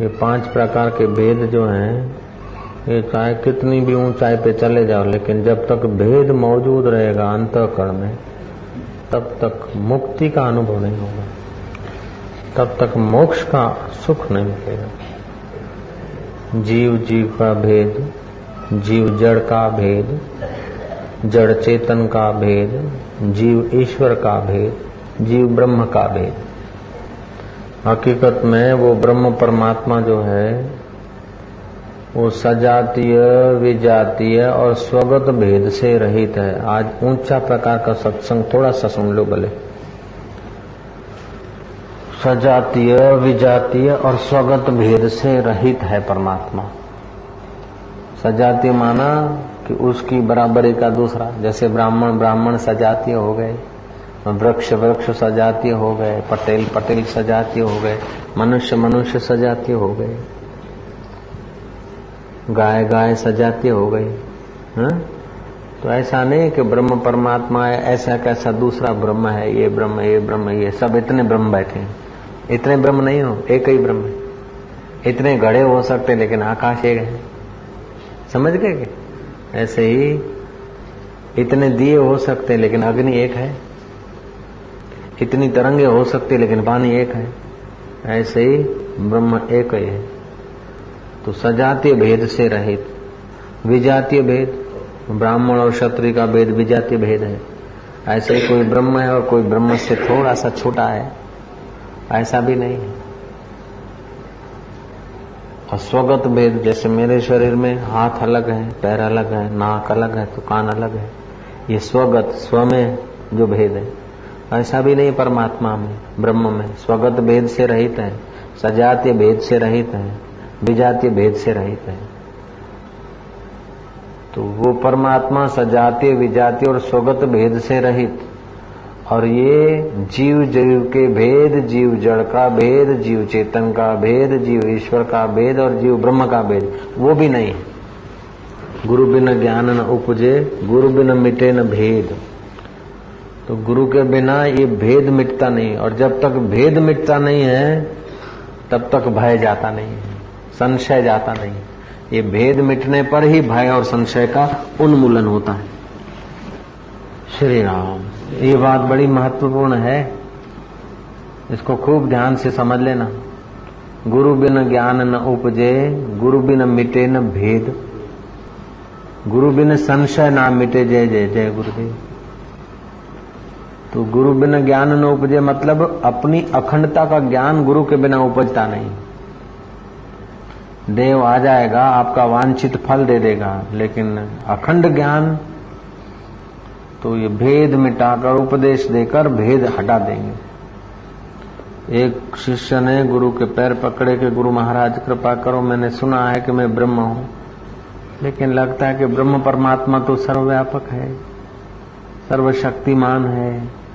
ये पाँच प्रकार के भेद जो हैं, ये चाहे कितनी भी ऊंचाई पे चले जाओ, लेकिन जब तक भेद मौजूद रहेगा अंतकरण में, तब तक मुक्ति का अनुभव नहीं होगा। तब तक मोक्ष का सुख नहीं मिलेगा। जीव जीव का भेद, जीव जड़ का भेद, जड़ चेतन का भेद, जीव ईश्वर का भेद, जीव ब्रह्म का भेद। हकीकत में वो ब्रह्म परमात्मा जो है, वो सजातीय, विजातीय और स्वगत भेद से रहित है। आज ऊँचा प्रकार का सत्संग थोड़ा सा सुन लो भले। सजातीय, विजातीय और स्वगत भेद से रहित है परमात्मा। सजातीय माना कि उसकी बराबरी का दूसरा, जैसे ब्राह्मण ब्राह्मण सजातीय हो गए। वृक्ष वृक्ष सजातीय हो गए, पटेल पटेल सजातीय हो गए, मनुष्य मनुष्य सजातीय हो गए। गाय गाय सजातीय हो गई हाँ? तो ऐसा नहीं कि ब्रह्म परमात्मा है, ऐसा कैसा दूसरा ब्रह्म है, ये ब्रह्म ये ब्रह्म, ये सब इतने ब्रह्म बैठे हैं। इतने ब्रह्म नहीं हो, एक ही ब्रह्म है। इतने घड़े हो सकते लेकिन आकाश एक है। समझ गए कि ऐसे ही इतने दिए हो सकते लेकिन अग्नि एक है। इतनी तरंगे हो सकती लेकिन पानी एक है। ऐसे ही ब्रह्म एक ही है। तो सजातीय भेद से रहित, विजातीय भेद, ब्राह्मण और क्षत्रिय का भेद विजातीय भेद है। ऐसे ही कोई ब्रह्म है और कोई ब्रह्म से थोड़ा सा छोटा है, ऐसा भी नहीं है। और स्वगत भेद, जैसे मेरे शरीर में हाथ अलग है, पैर अलग है, नाक अलग है तो कान अलग है, ये स्वगत स्व में जो भेद है। ऐसा भी नहीं परमात्मा में, ब्रह्म में। स्वगत भेद से रहित है, सजातीय भेद से रहित है विजातीय भेद से रहित है। तो वो परमात्मा सजातीय, विजातीय और स्वगत भेद से रहित। और ये जीव जीव के भेद, जीव जड़ का भेद, जीव चेतन का भेद, जीव ईश्वर का भेद और जीव ब्रह्म का भेद, वो भी नहीं। गुरु बिन ज्ञान न उपजे गुरु बिन मिटे न भेद। तो गुरु के बिना ये भेद मिटता नहीं। और जब तक भेद मिटता नहीं है, तब तक भय जाता नहीं, संशय जाता नहीं। ये भेद मिटने पर ही भय और संशय का उन्मूलन होता है। श्री राम, ये बात बड़ी महत्वपूर्ण है। इसको खूब ध्यान से समझ लेना। गुरु बिन ज्ञान न उपजे, गुरु बिन मिटे न भेद। गुरु बिन संशय ना मिटे, जय जय जय गुरुदेव। तो गुरु बिना ज्ञान न उपजे मतलब अपनी अखंडता का ज्ञान गुरु के बिना उपजता नहीं। देव आ जाएगा, आपका वांछित फल दे देगा, लेकिन अखंड ज्ञान तो ये भेद मिटाकर, उपदेश देकर भेद हटा देंगे। एक शिष्य ने गुरु के पैर पकड़े के, गुरु महाराज, कृपा करो, मैंने सुना है कि मैं ब्रह्म हूँ, लेकिन लगता है कि ब्रह्म परमात्मा तो सर्वव्यापक है, सर्वशक्तिमान है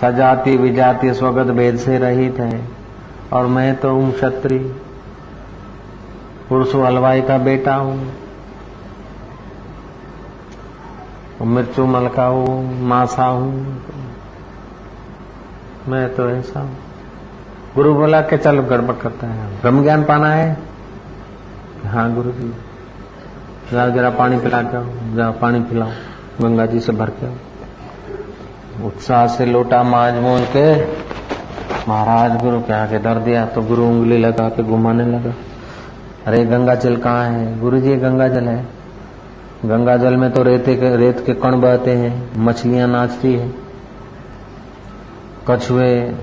सजाति विजाति स्वगत भेद से रहित है। और मैं तो हूँ क्षत्रिय। पुरुषो हलवाई का बेटा हूँ। मिर्चू मलका हूँ, मासा हूँ। मैं तो ऐसा हूँ। गुरु बोला के चल गड़बड़ करता है। ब्रह्म ज्ञान पाना है? हाँ गुरु जी। जाओ, जरा पानी पिला के जाओ, पानी पिलाओ। गंगा जी से भर के उत्साह से लोटा माज मोल के। महाराज गुरु के आगे डर दिया तो गुरु उंगली लगा के घुमाने लगा। अरे, गंगा जल कहाँ है? गुरु जी गंगा जल है। गंगा जल में तो रेते के, रेत के कण बहते हैं, मछलियाँ नाचती है। कछुए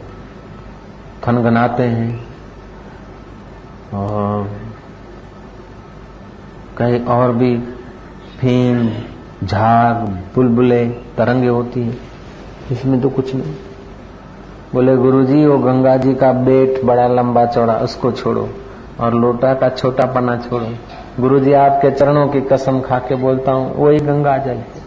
खनगनाते हैं। और कहीं और भी फीम, झाग, बुलबुले, तरंगे होती है। इसमें तो कुछ नहीं। बोले, गुरुजी, वो गंगा जी का बेट बड़ा लंबा चौड़ा, उसको छोड़ो और लोटा का छोटा पन्ना छोड़ो। गुरु जी आपके चरणों की कसम खा के बोलता हूँ, वही गंगा जल है।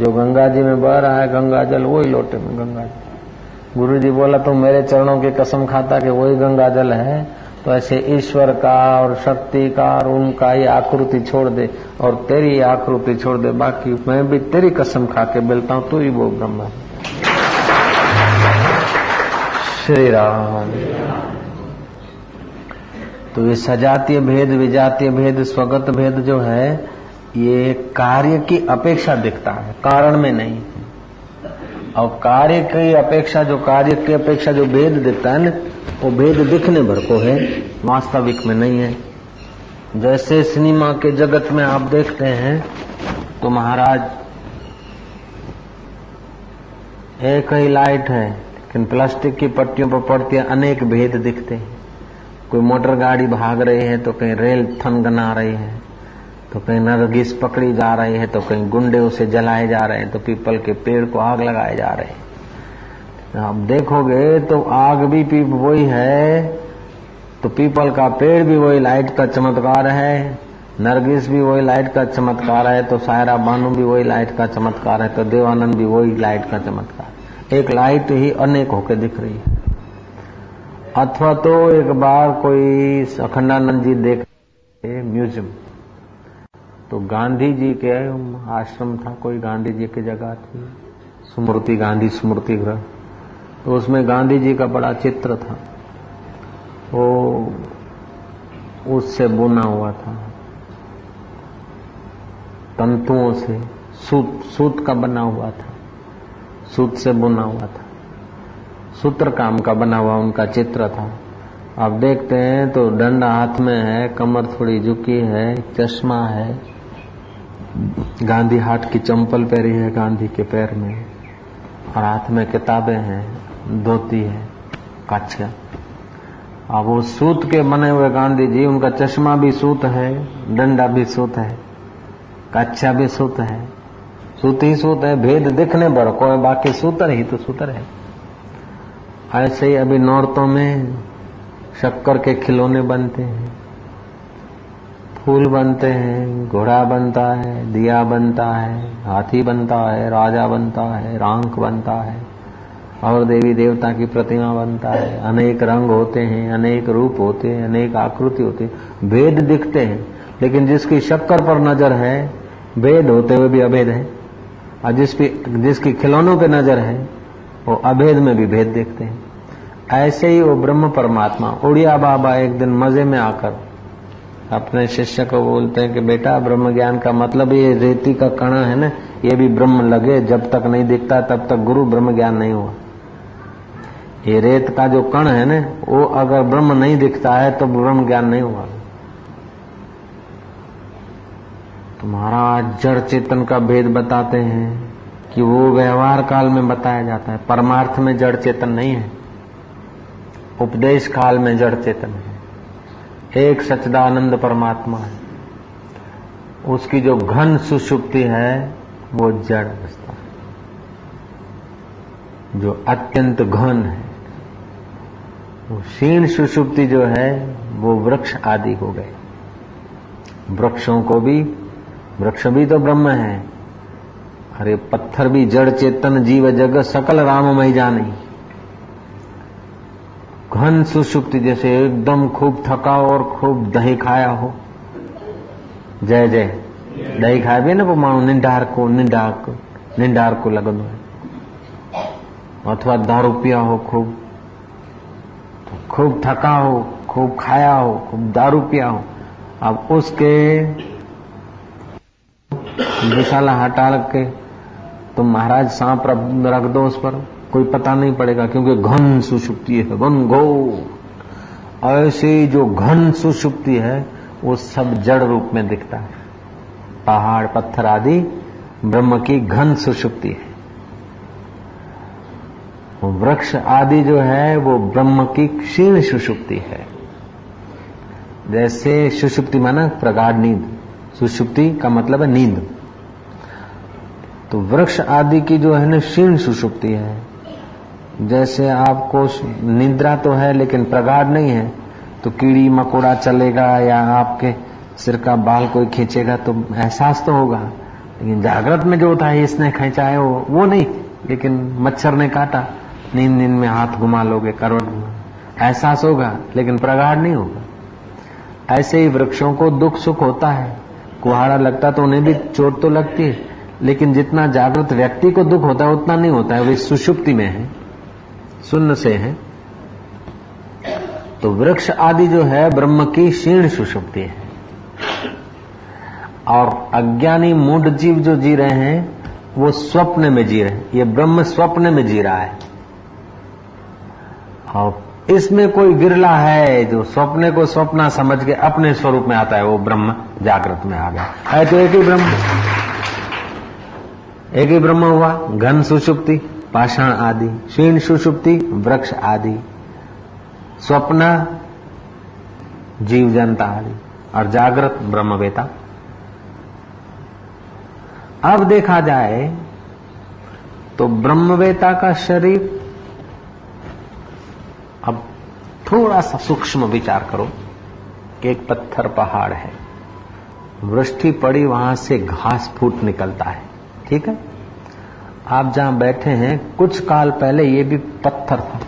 जो गंगा जी में बह रहा है, गंगा जल, वही लोटे में गंगा जल। गुरु जी बोला तो मेरे चरणों की कसम खाता कि वही गंगा जल है तो ऐसे ईश्वर का और शक्ति का और उनका ये आकृति छोड़ दे और तेरी आकृति छोड़ दे। बाकी मैं भी तेरी कसम खा के बोलता हूँ, तू ही वो ब्रह्म। श्री राम। तो ये सजातीय भेद, विजातीय भेद, स्वगत भेद जो है, ये कार्य की अपेक्षा दिखता है, कारण में नहीं और कार्य की अपेक्षा, जो कार्य की अपेक्षा, जो भेद दिखता है ना वो भेद दिखने भर को है, वास्तविक में नहीं है। जैसे सिनेमा के जगत में आप देखते हैं तो महाराज, एक ही लाइट है, लेकिन प्लास्टिक की पट्टियों पर पड़ती अनेक भेद दिखते हैं। कोई मोटर गाड़ी भाग रही है तो कहीं रेल थन गना रही है। तो कहीं नरगिस पकड़ी जा रही है तो कहीं गुंडे उसे जलाए जा रहे हैं तो पीपल के पेड़ को आग लगाए जा रहे हैं। आप देखोगे तो आग भी पीप वही है तो पीपल का पेड़ भी वही लाइट का चमत्कार है, नरगिस भी वही लाइट का चमत्कार है तो सायरा बानू भी वही लाइट का चमत्कार है तो देवानंद भी वही लाइट का चमत्कार एक लाइट ही अनेक होकर दिख रही है। अथवा तो एक बार कोई अखंडानंद जी देख म्यूज़ियम तो गांधी जी के आश्रम था, कोई गांधी जी की जगह थी, स्मृति गांधी स्मृति ग्रह तो उसमें गांधी जी का बड़ा चित्र था। वो उससे बुना हुआ था। तंतुओं से, सूत सूत का बना हुआ था। सूत से बुना हुआ था। सूत्र काम का बना हुआ उनका चित्र था। आप देखते हैं तो डंडा हाथ में है, कमर थोड़ी झुकी है, चश्मा है। गांधी हाट की चंपल पहरी है गांधी के पैर में। और हाथ में किताबें हैं। धोती है कच्छ अब वो सूत के बने हुए गांधी जी, उनका चश्मा भी सूत है, डंडा भी सूत है कच्छा भी सूत है। सूत ही सूत है, भेद दिखने पर कोई बाकी सूतर ही तो सूतर है। ऐसे ही अभी नौरतों में शक्कर के खिलौने बनते हैं, फूल बनते हैं, घोड़ा बनता है, दिया बनता है, हाथी बनता है, राजा बनता है रांक बनता है। और देवी देवता की प्रतिमा बनता है। अनेक रंग होते हैं, अनेक रूप होते हैं, अनेक आकृति होती है। भेद दिखते हैं, लेकिन जिसकी शक्कर पर नज़र है भेद होते हुए भी अभेद है। और जिसकी जिसकी खिलौनों पे नज़र है, वो अभेद में भी भेद देखते हैं। ऐसे ही वो ब्रह्म परमात्मा, उड़िया बाबा एक दिन मज़े में आकर अपने शिष्य को बोलते हैं कि, बेटा, ब्रह्म ज्ञान का मतलब ये रेती का कणा है ना, ये भी ब्रह्म लगे, जब तक नहीं दिखता, तब तक गुरु ब्रह्म ज्ञान नहीं हुआ। ये रेत का जो कण है ना, वो अगर ब्रह्म नहीं दिखता है तो ब्रह्म ज्ञान नहीं हुआ। तुम्हारा जड़ चेतन का भेद बताते हैं कि वो व्यवहार काल में बताया जाता है। परमार्थ में जड़ चेतन नहीं है। उपदेश काल में जड़ चेतन है। एक सच्चिदानंद परमात्मा है। उसकी जो घन सुषुप्ति है, वो जड़ अवस्था है। जो अत्यंत घन है। वो क्षीण सुषुप्ति जो है, वो वृक्ष आदि हो गए। वृक्षों को भी, वृक्ष भी तो ब्रह्म है। अरे पत्थर भी जड़ चेतन जीव जग, सकल राममय जानी। घन सुषुप्ति जैसे एकदम खूब थका और खूब दही खाया हो। जय जय। दही खाए भी न पोइ माण्हू निंडार को निंडार को निंडार को लगंदो है। अथवा दारू पिया हो खूब। खूब थका हो, खूब खाया हो, खूब दारू पिया हो, अब उसके विशाला हटा रख के तुम महाराज सांप रख दो उस पर। कोई पता नहीं पड़ेगा, क्योंकि घन सुषुप्ति है, घन गो। ऐसे जो घन सुषुप्ति है, वो सब जड़ रूप में दिखता है। पहाड़, पत्थर आदि, ब्रह्म की घन सुषुप्ति है। वृक्ष आदि जो है, वो ब्रह्म की क्षीण सुषुप्ति है। जैसे सुषुप्ति माना प्रगाढ़ नींद। सुषुप्ति का मतलब है नींद। तो वृक्ष आदि की जो है ना क्षीण सुषुप्ति है। जैसे आपको निद्रा तो है, लेकिन प्रगाढ़ नहीं है तो कीड़ी मकोड़ा चलेगा या आपके सिर का बाल कोई खींचेगा तो एहसास तो होगा। लेकिन जागृत में जो होता है इसने खींचा है, वो वो नहीं। लेकिन मच्छर ने काटा। नींद नींद में हाथ घुमा लोगे, करवट एहसास होगा, लेकिन प्रगाढ़ नहीं होगा। ऐसे ही वृक्षों को दुख सुख होता है। कुहाड़ा लगता तो उन्हें भी, चोट तो लगती है। लेकिन जितना जागृत व्यक्ति को दुख होता है, उतना नहीं होता है। वे सुषुप्ति में है शून्य से है। तो वृक्ष आदि जो है, ब्रह्म की क्षीण सुषुप्ति है। और अज्ञानी मूड जीव जो जी रहे हैं, वो स्वप्न में जी रहे हैं। ये ब्रह्म स्वप्न में जी रहा है। और इसमें कोई गिरला है जो स्वप्न को स्वप्न समझ के अपने स्वरूप में आता है, वो ब्रह्म जागृत में आ गया। है तो एक ही ब्रह्म। एक ही ब्रह्म हुआ, घन सुषुप्ति, पाषाण आदि, क्षीण सुषुप्ति, वृक्ष आदि। स्वप्न, जीव जनता आदि, और जागृत ब्रह्मवेता। अब देखा जाए तो ब्रह्मवेता का शरीर अब थोड़ा सा सूक्ष्म विचार करो कि एक पत्थर पहाड़ है। वृष्टि पड़ी, वहाँ से घास फूट निकलता है। ठीक है? आप जहाँ बैठे हैं, कुछ काल पहले ये भी पत्थर था।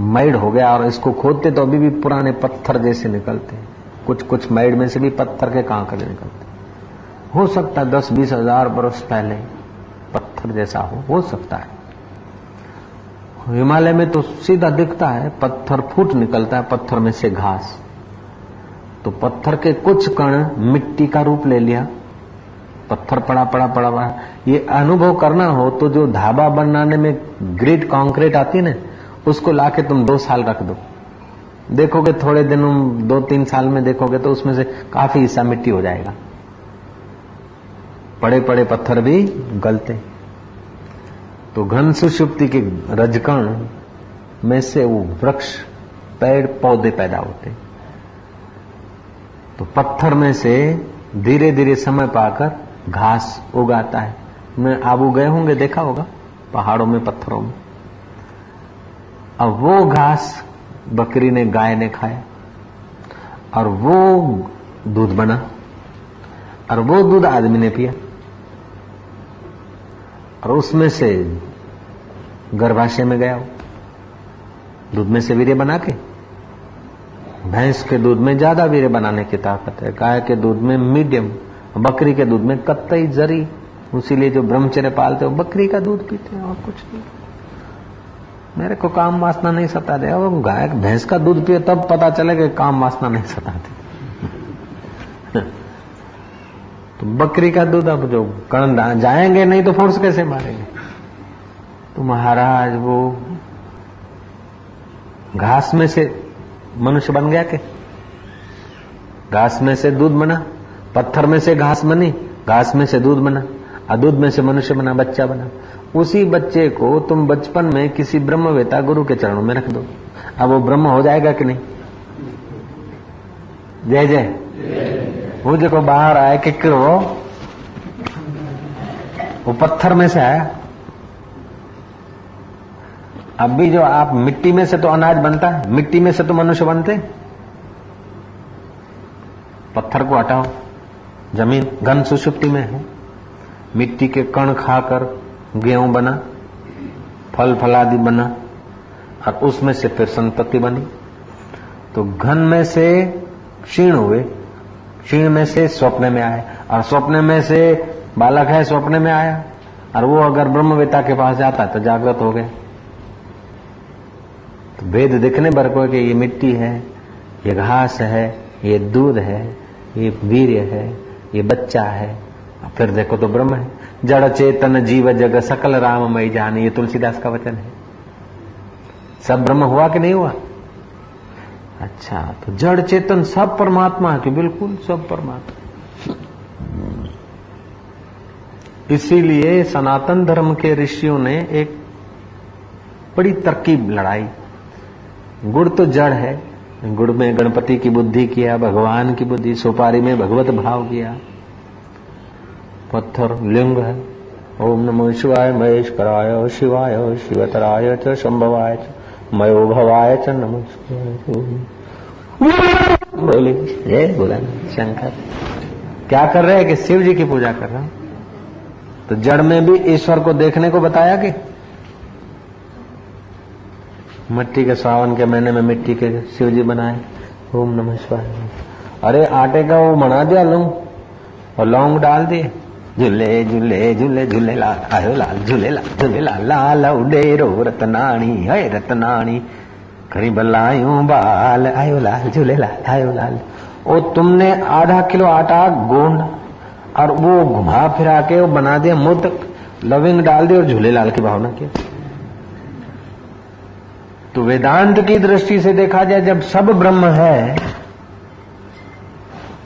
मैड हो गया और इसको खोदते तो अभी भी पुराने पत्थर जैसे निकलते हैं। कुछ कुछ मैड में से भी पत्थर के कांकड़े निकलते हो सकता है दस बीस हज़ार बरस पहले पत्थर जैसा हो हो सकता है। हिमालय में तो सीधा दिखता है, पत्थर फूट निकलता है, पत्थर में से घास। तो पत्थर के कुछ कण मिट्टी का रूप ले लिया। पत्थर पड़ा पड़ा पड़ा पड़ा ये अनुभव करना हो तो जो धाबा बनाने में ग्रेट कॉन्क्रीट आती है ना, उसको लाके तुम दो साल रख दो। देखोगे थोड़े दिनों, दो तीन साल में देखोगे तो उसमें से काफ़ी हिस्सा मिट्टी हो जाएगा। पड़े पड़े पत्थर भी गलते। तो घन सुषुप्ति के रजकण में से वो वृक्ष पेड़ पौधे पैदा होते तो पत्थर में से धीरे धीरे समय पाकर घास उगाता है। मैं आबू गए होंगे, देखा होगा, पहाड़ों में, पत्थरों में। अब वो घास बकरी ने, गाय ने खाया, और वो दूध बना, और वो दूध आदमी ने पिया। और उसमें से गर्भाशय में गया दूध में से वीर्य बना के। भैंस के दूध में ज़्यादा वीर्य बनाने की ताकत है। गाय के दूध में मीडियम, बकरी के दूध में कत्तई जरी। उसीलिए जो ब्रह्मचर्य पालते हो बकरी का दूध पीते हैं और कुछ नहीं। मेरे को काम वासना नहीं सताते अब गाय, भैंस का दूध पिए, तब पता चले कि काम वासना नहीं सताती। तो बकरी का दूध अब जो कर्ण जाएँगे नहीं तो फोर्स कैसे मारेंगे? तो महाराज वो घास में से मनुष्य बन गया के। घास में से दूध बना, पत्थर में से घास बनी, घास में से दूध बना और दूध में से मनुष्य बना, बच्चा बना। उसी बच्चे को तुम बचपन में किसी ब्रह्मवेता गुरु के चरणों में रख दो। अब वो ब्रह्म हो जाएगा कि नहीं? जय जय। वो देखो बाहर आए किक्र वो वो पत्थर में से आया। अब भी जो आप मिट्टी में से तो अनाज बनता है, मिट्टी में से तो मनुष्य बनते पत्थर को हटाओ, ज़मीन, घन सुषुप्ति में है। मिट्टी के कण खाकर गेहूँ बना, फल फलादि बना, और उसमें से फिर संतति बनी। तो घन में से क्षीण हुए क्षीण में से स्वप्न में आए। और स्वप्न में से बालक है, स्वप्न में आया। और वो अगर ब्रह्मवेता के पास जाता तो जागृत हो गए। तो भेद दिखने पर को कि ये मिट्टी है, ये घास है, ये दूध है, ये वीर्य है, ये बच्चा है। फिर देखो तो ब्रह्म है। जड़ चेतन जीव जग सकल राममय जान, ये तुलसीदास का वचन है। सब ब्रह्म हुआ कि नहीं हुआ? अच्छा तो जड़ चेतन सब परमात्मा है कि बिल्कुल सब परमात्मा इसीलिए सनातन धर्म के ऋषियों ने एक बड़ी तरकीब लड़ाई। गुड़ तो जड़ है, गुड़ में गणपति की बुद्धि किया, भगवान की बुद्धि, सुपारी में भगवत भाव किया। पत्थर, लिंग है। ओम नमो शिवाय महेश कराय शिवाय, शिवतराय च, शंभवाय मयो भवाय च नमो बोले ये बोला शंकर। क्या कर रहे हैं कि शिव जी की पूजा कर रहा हूँ? तो जड़ में भी ईश्वर को देखने को बताया कि? मिट्टी के सावन के महीने में मिट्टी के शिव जी बनाए। ओम नमः शिवाय। अरे आटे का वो बना दिया, लौंग। और लौंग डाल दिए। झूले झूले झूले झूले लाल आयो लाल, झूले लाल झूले लाल लाल उडे रतनाणी है रतनाणी। खरी बल्लायूं बाल, आयो लाल, झूले लाल आयो लाल। वो तुमने आधा किलो आटा गूंद और वो घुमा फिरा के वो बना दिया मोदक लविंग डाल दी और झूलेलाल की भावना की। तो वेदांत की दृष्टि से देखा जाए, जब सब ब्रह्म है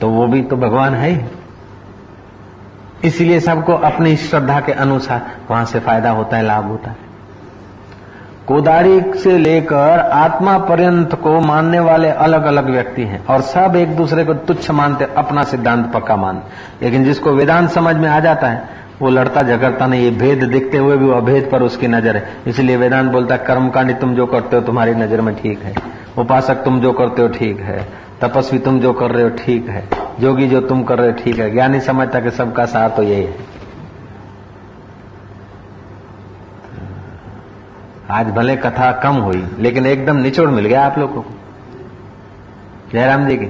तो वो भी तो भगवान ही। इसलिए सबको अपनी श्रद्धा के अनुसार वहाँ से फ़ायदा होता है, लाभ होता है। कोदारी से लेकर आत्मा पर्यंत को मानने वाले अलग अलग व्यक्ति हैं और सब एक दूसरे को तुच्छ मानते, अपना सिद्धांत पक्का मान। लेकिन जिसको वेदांत समझ में आ जाता है, वो लड़ता झगड़ता नहीं, ये भेद दिखते हुए भी वो अभेद पर उसकी नज़र है। इसलिए वेदांत बोलता है, कर्मकांडी तुम जो करते हो तुम्हारी नज़र में ठीक है, उपासक तुम जो करते हो ठीक है, तपस्वी तुम जो कर रहे हो ठीक है। जोगी जो तुम कर रहे ठीक है। ज्ञानी समझता कि सबका सार तो यही है। आज भले कथा कम हुई, लेकिन एकदम निचोड़ मिल गया आप लोगों को। जयराम जी की?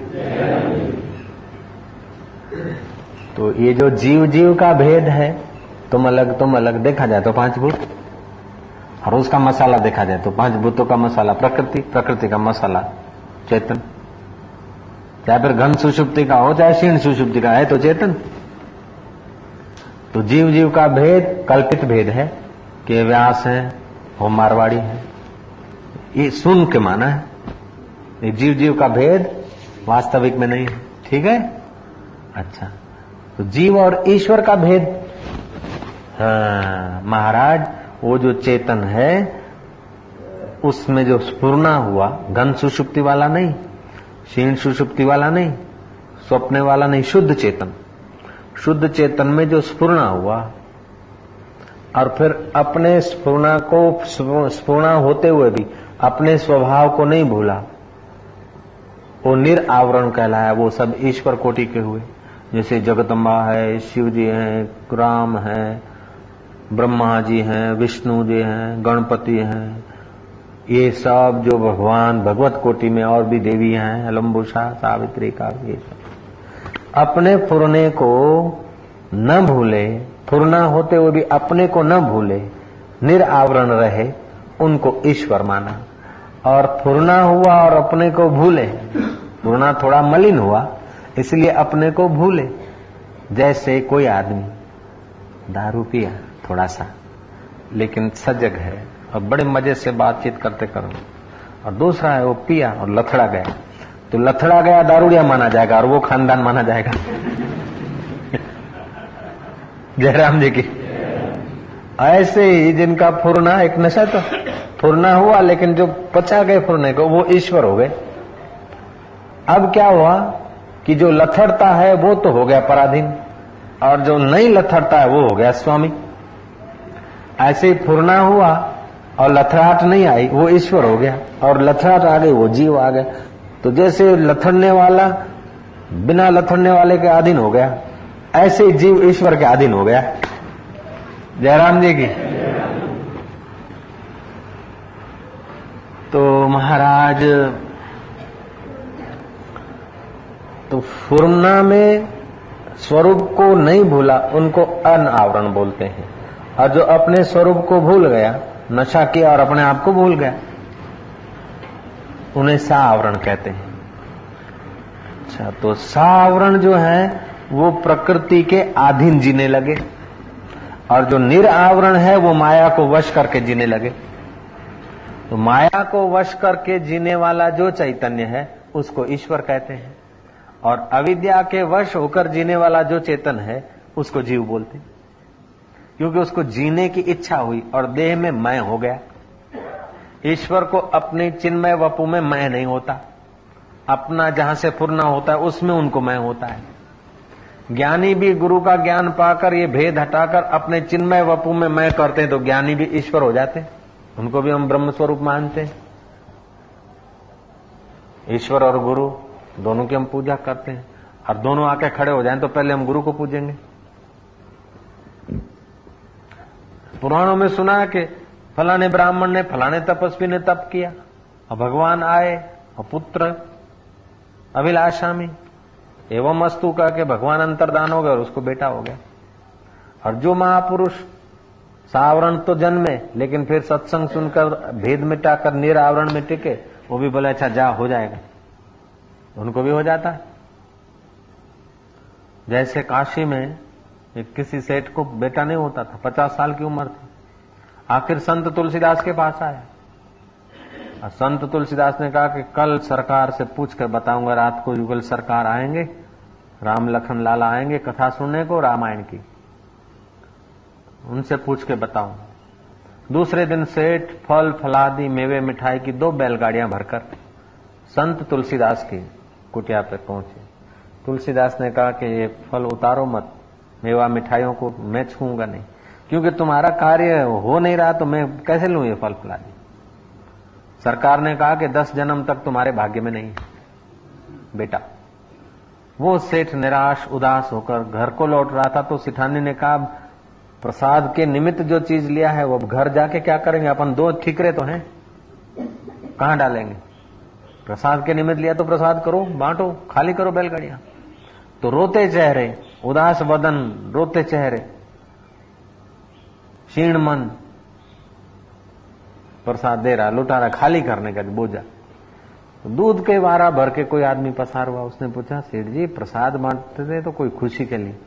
तो ये जो जीव जीव का भेद है, तुम अलग तुम अलग देखा जाए तो पाँच भूत, और उसका मसाला देखा जाए तो पाँच भूतों का मसाला, प्रकृति प्रकृति का मसाला, चेतन। चाहे फिर घन सुषुप्ति का हो चाहे क्षीण सुषुप्ति का है तो चेतन तो जीव जीव का भेद कल्पित भेद है कि व्यास है वो मारवाड़ी है ये सुन के माना है ये जीव जीव का भेद वास्तविक में नहीं है ठीक है अच्छा तो जीव और ईश्वर का भेद हाँ, महाराज वो जो चेतन है उसमें जो स्पूर्णा हुआ घन सुषुप्ति वाला नहीं क्षीण सुषुप्ति वाला नहीं, स्वप्ने वाला नहीं, शुद्ध चेतन। शुद्ध चेतन में जो स्पूर्णा हुआ, और फिर अपने स्पूर्णा को, स्पूर्णा होते हुए भी अपने स्वभाव को नहीं भूला, वो निरावरण कहलाया, वो सब ईश्वर कोटि के हुए। जैसे जगदम्बा है, शिव जी हैं, राम है, ब्रह्मा जी हैं, विष्णु जी हैं, गणपति हैं ये सब जो भगवान भगवत कोटि में और भी देवी हैं लंबुषा सावित्री का ये सब। अपने फुरने को न भूले फुरना होते हुए भी अपने को न भूले, निरावरण रहे, उनको ईश्वर माना। और फुरना हुआ और अपने को भूले फुरना थोड़ा मलिन हुआ, इसलिए अपने को भूले। जैसे कोई आदमी, दारू पिया थोड़ा सा, लेकिन सजग है और बड़े मज़े से बातचीत करते करो। और दूसरा है वो पिया और लथड़ा गया। तो लथड़ा गया, दारूड़िया माना जाएगा और वो खानदान माना जाएगा। जयराम जी की। ऐसे ही जिनका फुरना, एक नशा तो फुरना हुआ, लेकिन जो पचा गए फुरने को, वो ईश्वर हो गए। अब क्या हुआ कि जो लथड़ता है, वो तो हो गया पराधीन। और जो नहीं लथड़ता है, वो हो गया स्वामी। ऐसे ही फुरना हुआ और लथड़ाहट नहीं आई, वो ईश्वर हो गया। और लथड़ाहट आ गई, वो जीव आ गया। तो जैसे लथड़ने वाला बिना लथड़ने वाले के अधीन हो गया, ऐसे जीव ईश्वर के अधीन हो गया। जयराम जी की। तो महाराज तो फुरना में स्वरूप को नहीं भूला, उनको अन आवरण बोलते हैं। और जो अपने स्वरूप को भूल गया नशा किया और अपने आप को भूल गया उन्हें सावरण कहते हैं। अच्छा तो सावरण जो है, वो प्रकृति के अधीन जीने लगे। और जो निरावरण है, वो माया को वश करके जीने लगे। तो माया को वश करके जीने वाला जो चैतन्य है, उसको ईश्वर कहते हैं। और अविद्या के वश होकर जीने वाला जो चेतन है, उसको जीव बोलते क्योंकि उसको जीने की इच्छा हुई और देह में मैं हो गया। ईश्वर को अपने चिन्मय वपु में मैं नहीं होता। अपना जहाँ से पूर्णा होता है, उसमें उनको मैं होता है। ज्ञानी भी गुरु का ज्ञान पाकर, ये भेद हटाकर अपने चिन्मय वपु में मैं करते हैं तो ज्ञानी भी ईश्वर हो जाते हैं। उनको भी हम ब्रह्म स्वरूप मानते हैं। ईश्वर और गुरु, दोनों की हम पूजा करते हैं। और दोनों आके खड़े हो जाएँ तो पहले हम गुरु को पूजेंगे। पुराणों में सुना है कि फलाने ब्राह्मण ने फलाने तपस्वी ने तप किया और भगवान आए और पुत्र अभिलाषा में। एवं अस्तु का के भगवान अंतर्दान हो गया और उसको बेटा हो गया। और जो महापुरुष सावरण तो जन्मे, लेकिन फिर सत्संग सुनकर भेद मिटाकर निरावरण में टिके, वो भी बोले अच्छा जा, हो जाएगा। उनको भी हो जाता। है जैसे काशी में एक किसी सेठ को बेटा नहीं होता था, पचास साल की उम्र थी। आखिर संत तुलसीदास के पास आया। और संत तुलसीदास ने कहा कि कल सरकार से पूछ कर बताऊँगा, रात को युगल सरकार आएँगे, राम लखन लाला आएँगे, कथा सुनने को, रामायण की। उनसे पूछ के बताऊँ। दूसरे दिन सेठ, फल, फलादी, मेवे, मिठाई की दो बैलगाड़ियाँ भरकर संत तुलसीदास की कुटिया पर पहुँचे। तुलसीदास ने कहा कि ये फल उतारो मत। मेवा मिठाइयों को मैं छूँगा नहीं। क्योंकि तुम्हारा कार्य हो नहीं रहा तो मैं कैसे लू ये फल फलादी सरकार ने कहा कि दस जन्म तक तुम्हारे भाग्य में नहीं बेटा, वो सेठ निराश, उदास होकर घर को लौट रहा था तो सिठानी ने कहा, प्रसाद के निमित्त जो चीज़ लिया है, वो घर जाके क्या करेंगे? अपन दो ठिकरे तो हैं। कहाँ डालेंगे? प्रसाद के निमित्त लिया तो प्रसाद करो, बांटो, खाली करो बैलगाड़ियाँ। तो रोते चेहरे उदास वदन रोते चेहरे, क्षीण मन, प्रसाद दे रहा, लुटा रहा, खाली करने का बोझा। तो दूध के वारा भर के कोई आदमी पसार हुआ, उसने पूछा, सेठ जी, प्रसाद बांटते थे तो कोई खुशी के लिए।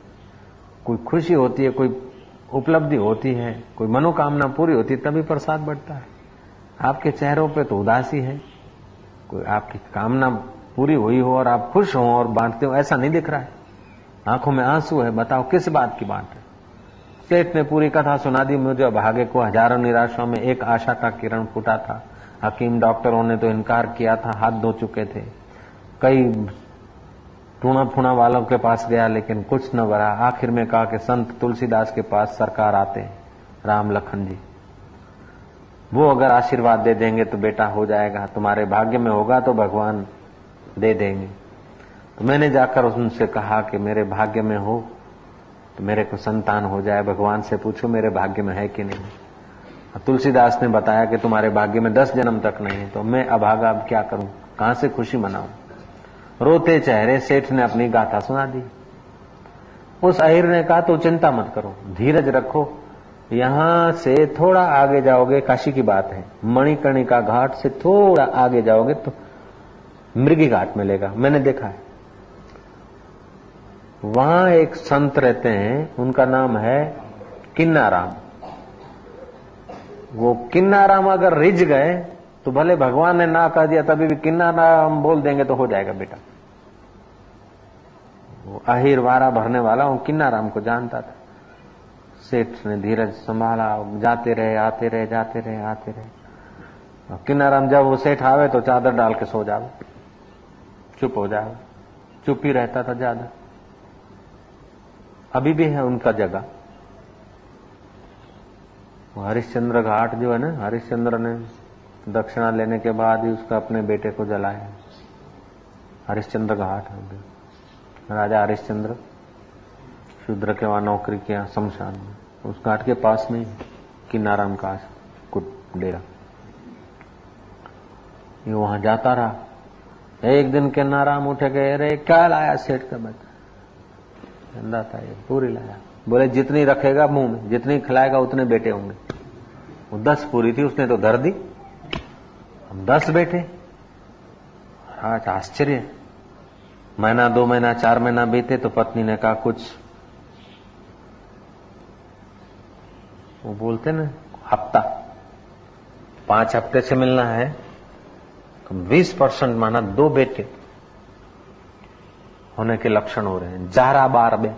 कोई खुशी होती है, कोई उपलब्धि होती है, कोई मनोकामना पूरी होती है, तभी प्रसाद बढ़ता है। आपके चेहरों पे तो उदासी है। कोई आपकी कामना पूरी हुई हो और आप खुश हो और बांटते हो, ऐसा नहीं दिख रहा है। आँखों में आँसू है, बताओ किस बात की बात है? सेठ ने पूरी कथा सुना दी मुझे भागे को हज़ारों निराशा में एक आशा का किरण फूटा था। हकीम डॉक्टरों ने तो इनकार किया था, हाथ धो चुके थे। कई टूणा फूणा वालों के पास गया, लेकिन कुछ न बरा। आखिर में कहा कि, संत तुलसीदास के पास सरकार आते राम लखन जी, वो अगर आशीर्वाद दे देंगे तो बेटा हो जाएगा, तुम्हारे भाग्य में होगा तो भगवान दे देंगे। तो मैंने जाकर उनसे कहा कि मेरे भाग्य में हो तो मेरे को संतान हो जाए। भगवान से पूछो, मेरे भाग्य में है कि नहीं? तुलसीदास ने बताया कि तुम्हारे भाग्य में दस जन्म तक नहीं है तो मैं अभागा अब क्या करूँ? कहाँ से खुशी मनाऊं? रोते चेहरे, सेठ ने अपनी गाथा सुना दी। उस अहिर ने कहा तो चिंता मत करो, धीरज रखो। यहाँ से थोड़ा आगे जाओगे, काशी की बात है। मणिकर्णिका घाट से थोड़ा आगे जाओगे तो मृगी घाट मिलेगा। मैंने देखा है। वहाँ एक संत रहते हैं, उनका नाम है किन्नाराम। वो किन्नाराम अगर रिझ गए तो भले भगवान ने ना कह दिया, तभी भी किन्नाराम बोल देंगे तो हो जाएगा बेटा। वो अहिर वारा भरने वाला, वो किन्नाराम को जानता था। सेठ ने धीरज संभाला, जाते रहे, आते रहे, जाते रहे, आते रहे। किन्नाराम जब वो सेठ आवे तो चादर डाल के सो जावे चुप हो जावे चुप ही रहता था ज़्यादा। अभी भी है उनका जगह। हरिश्चंद्र घाट जो है ना, हरिश्चंद्र ने दक्षिणा लेने के बाद ही उसका अपने बेटे को जलाया। हरिश्चंद्र घाट राजा हरिश्चंद्र, शूद्र के वहाँ नौकरी किया, शमशान में। उस घाट के पास में किन्नाराम का कुट डेरा। ये वहाँ जाता रहा। एक दिन किन्नाराम उठे गए, अरे, क्या लाया सेठ का बच्चा? गंदा था ये, पूरी लाया। बोले, जितनी रखेगा मुँह में, जितनी खिलाएगा उतने बेटे होंगे। वो दस पूरी थी, उसने तो धर दी। हम दस बेटे। आज आश्चर्य। महीना, दो महीना, चार महीना बीते तो पत्नी ने कहा, कुछ। वो बोलते ना, हफ़्ता। पाँच हफ़्ते से मिलना है। बीस परसेंट माना दो बेटे। होने के लक्षण हो रहे हैं। जारा बार बे।